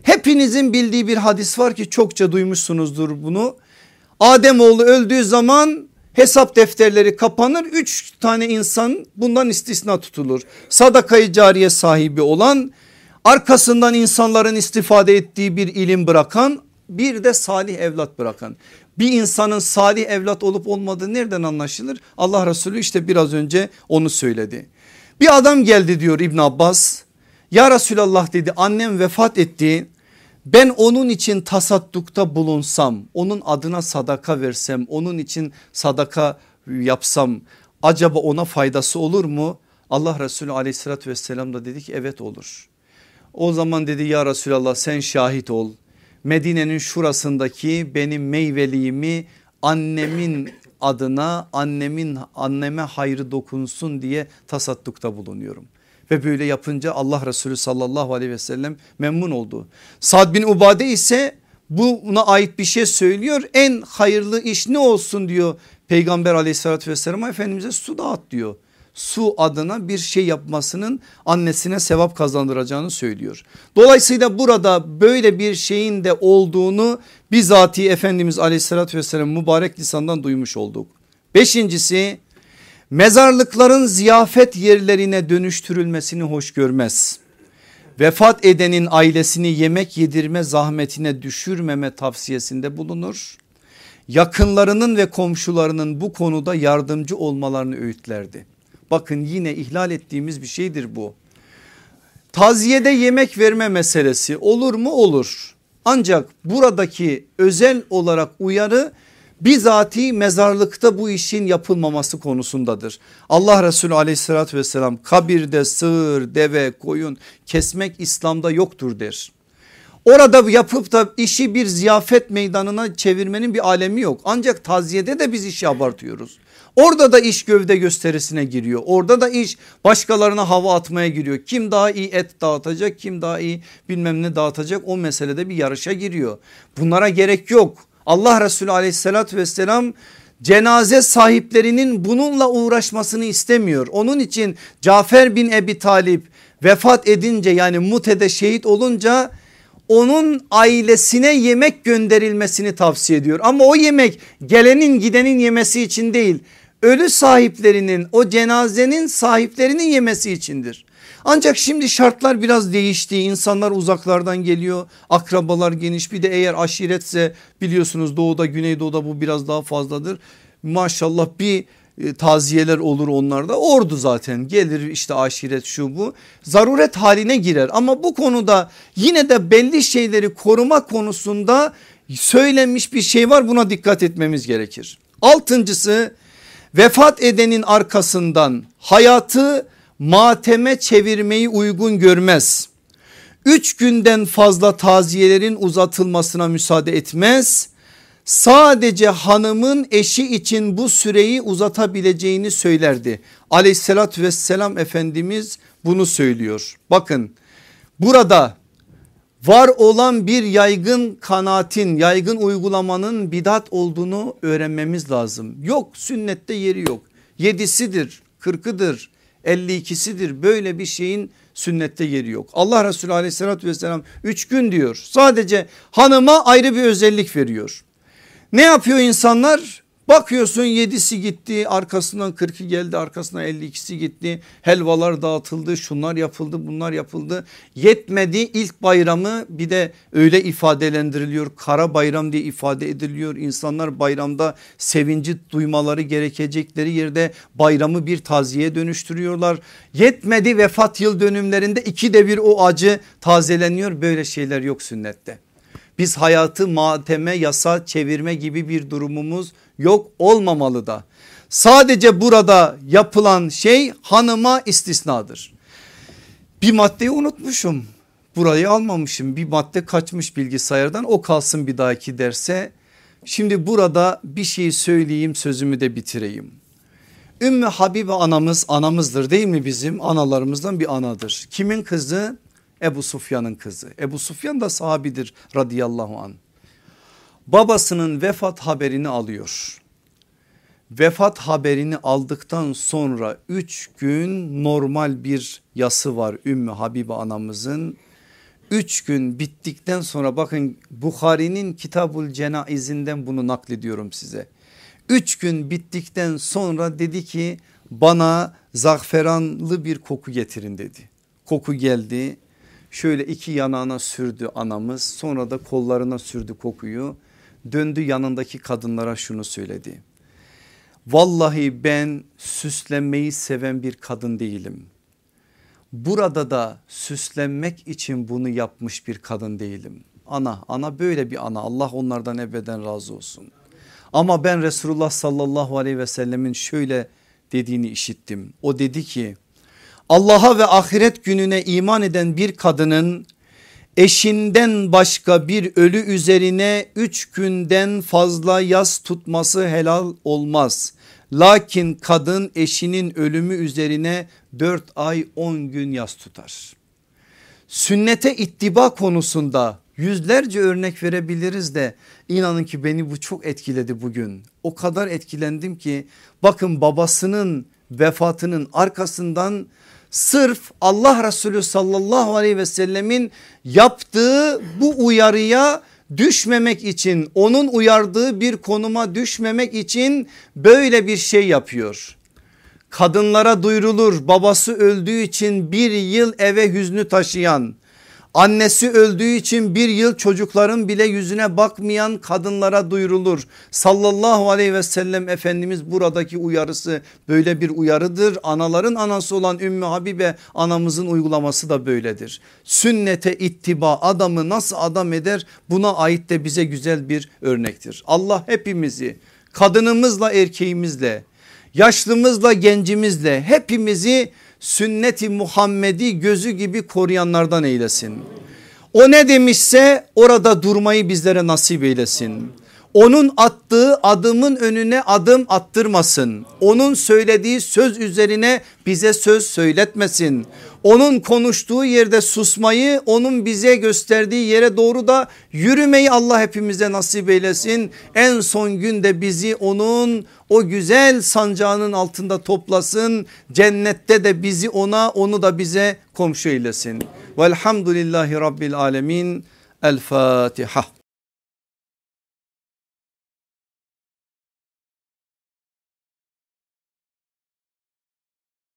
Hepinizin bildiği bir hadis var ki çokça duymuşsunuzdur bunu. Adem oğlu öldüğü zaman hesap defterleri kapanır. Üç tane insan bundan istisna tutulur. Sadakayı cariye sahibi olan arkasından insanların istifade ettiği bir ilim bırakan bir de salih evlat bırakan. Bir insanın salih evlat olup olmadığı nereden anlaşılır? Allah Resulü işte biraz önce onu söyledi. Bir adam geldi diyor İbn Abbas. Ya Resulallah dedi annem vefat etti. Ben onun için tasaddukta bulunsam, onun adına sadaka versem, onun için sadaka yapsam acaba ona faydası olur mu? Allah Resulü aleyhissalatü vesselam da dedi ki evet olur. O zaman dedi ya Resulallah sen şahit ol. Medine'nin şurasındaki benim meyveliğimi annemin adına annemin anneme hayrı dokunsun diye tasaddukta bulunuyorum. Ve böyle yapınca Allah Resulü sallallahu aleyhi ve sellem memnun oldu. Sad bin Ubade ise buna ait bir şey söylüyor. En hayırlı iş ne olsun diyor Peygamber aleyhissalatü vesselam Efendimiz'e su dağıt diyor su adına bir şey yapmasının annesine sevap kazandıracağını söylüyor. Dolayısıyla burada böyle bir şeyin de olduğunu bizatihi Efendimiz aleyhissalatü vesselam mübarek lisandan duymuş olduk. Beşincisi mezarlıkların ziyafet yerlerine dönüştürülmesini hoş görmez. Vefat edenin ailesini yemek yedirme zahmetine düşürmeme tavsiyesinde bulunur. Yakınlarının ve komşularının bu konuda yardımcı olmalarını öğütlerdi. Bakın yine ihlal ettiğimiz bir şeydir bu. Taziyede yemek verme meselesi olur mu? Olur. Ancak buradaki özel olarak uyarı bizatihi mezarlıkta bu işin yapılmaması konusundadır. Allah Resulü aleyhissalatü vesselam kabirde sığır, deve, koyun kesmek İslam'da yoktur der. Orada yapıp da işi bir ziyafet meydanına çevirmenin bir alemi yok. Ancak taziyede de biz işi abartıyoruz. Orada da iş gövde gösterisine giriyor. Orada da iş başkalarına hava atmaya giriyor. Kim daha iyi et dağıtacak kim daha iyi bilmem ne dağıtacak o meselede bir yarışa giriyor. Bunlara gerek yok. Allah Resulü aleyhissalatü vesselam cenaze sahiplerinin bununla uğraşmasını istemiyor. Onun için Cafer bin Ebi Talip vefat edince yani Mute'de şehit olunca onun ailesine yemek gönderilmesini tavsiye ediyor. Ama o yemek gelenin gidenin yemesi için değil ölü sahiplerinin o cenazenin sahiplerinin yemesi içindir. Ancak şimdi şartlar biraz değişti. İnsanlar uzaklardan geliyor. Akrabalar geniş bir de eğer aşiretse biliyorsunuz doğuda güneydoğuda bu biraz daha fazladır. Maşallah bir e, taziyeler olur onlarda ordu zaten gelir işte aşiret şu bu zaruret haline girer ama bu konuda yine de belli şeyleri koruma konusunda söylenmiş bir şey var buna dikkat etmemiz gerekir. Altıncısı vefat edenin arkasından hayatı mateme çevirmeyi uygun görmez. Üç günden fazla taziyelerin uzatılmasına müsaade etmez. Sadece hanımın eşi için bu süreyi uzatabileceğini söylerdi. Aleyhissalatü vesselam Efendimiz bunu söylüyor. Bakın burada var olan bir yaygın kanaatin yaygın uygulamanın bidat olduğunu öğrenmemiz lazım. Yok sünnette yeri yok. Yedisidir, kırkıdır, 52'sidir böyle bir şeyin sünnette yeri yok. Allah Resulü aleyhissalatü vesselam 3 gün diyor sadece hanıma ayrı bir özellik veriyor. Ne yapıyor insanlar? Bakıyorsun yedisi gitti arkasından 40'ı geldi arkasından 52'si gitti. Helvalar dağıtıldı şunlar yapıldı bunlar yapıldı. Yetmedi ilk bayramı bir de öyle ifadelendiriliyor. Kara bayram diye ifade ediliyor. İnsanlar bayramda sevinci duymaları gerekecekleri yerde bayramı bir taziye dönüştürüyorlar. Yetmedi vefat yıl dönümlerinde iki de bir o acı tazeleniyor. Böyle şeyler yok sünnette. Biz hayatı mateme yasa çevirme gibi bir durumumuz yok olmamalı da. Sadece burada yapılan şey hanıma istisnadır. Bir maddeyi unutmuşum. Burayı almamışım. Bir madde kaçmış bilgisayardan o kalsın bir dahaki derse. Şimdi burada bir şey söyleyeyim sözümü de bitireyim. Ümmü Habibe anamız anamızdır değil mi bizim analarımızdan bir anadır. Kimin kızı? Ebu Sufyan'ın kızı. Ebu Sufyan da sahabidir radıyallahu an. Babasının vefat haberini alıyor. Vefat haberini aldıktan sonra üç gün normal bir yası var Ümmü Habibe anamızın. Üç gün bittikten sonra bakın Bukhari'nin Kitabul Cenaiz'inden bunu naklediyorum size. Üç gün bittikten sonra dedi ki bana zaferanlı bir koku getirin dedi. Koku geldi Şöyle iki yanağına sürdü anamız sonra da kollarına sürdü kokuyu. Döndü yanındaki kadınlara şunu söyledi. Vallahi ben süslenmeyi seven bir kadın değilim. Burada da süslenmek için bunu yapmış bir kadın değilim. Ana ana böyle bir ana Allah onlardan ebeden razı olsun. Ama ben Resulullah sallallahu aleyhi ve sellemin şöyle dediğini işittim. O dedi ki Allah'a ve ahiret gününe iman eden bir kadının eşinden başka bir ölü üzerine üç günden fazla yas tutması helal olmaz. Lakin kadın eşinin ölümü üzerine dört ay on gün yas tutar. Sünnete ittiba konusunda yüzlerce örnek verebiliriz de inanın ki beni bu çok etkiledi bugün. O kadar etkilendim ki bakın babasının vefatının arkasından sırf Allah Resulü sallallahu aleyhi ve sellemin yaptığı bu uyarıya düşmemek için onun uyardığı bir konuma düşmemek için böyle bir şey yapıyor. Kadınlara duyurulur babası öldüğü için bir yıl eve hüznü taşıyan Annesi öldüğü için bir yıl çocukların bile yüzüne bakmayan kadınlara duyurulur. Sallallahu aleyhi ve sellem Efendimiz buradaki uyarısı böyle bir uyarıdır. Anaların anası olan Ümmü Habibe anamızın uygulaması da böyledir. Sünnete ittiba adamı nasıl adam eder buna ait de bize güzel bir örnektir. Allah hepimizi kadınımızla erkeğimizle yaşlımızla gencimizle hepimizi sünneti Muhammedi gözü gibi koruyanlardan eylesin. O ne demişse orada durmayı bizlere nasip eylesin. Onun attığı adımın önüne adım attırmasın. Onun söylediği söz üzerine bize söz söyletmesin. Onun konuştuğu yerde susmayı onun bize gösterdiği yere doğru da yürümeyi Allah hepimize nasip eylesin. En son günde bizi onun o güzel sancağının altında toplasın. Cennette de bizi ona onu da bize komşu eylesin. Velhamdülillahi Rabbil Alemin. El Fatiha.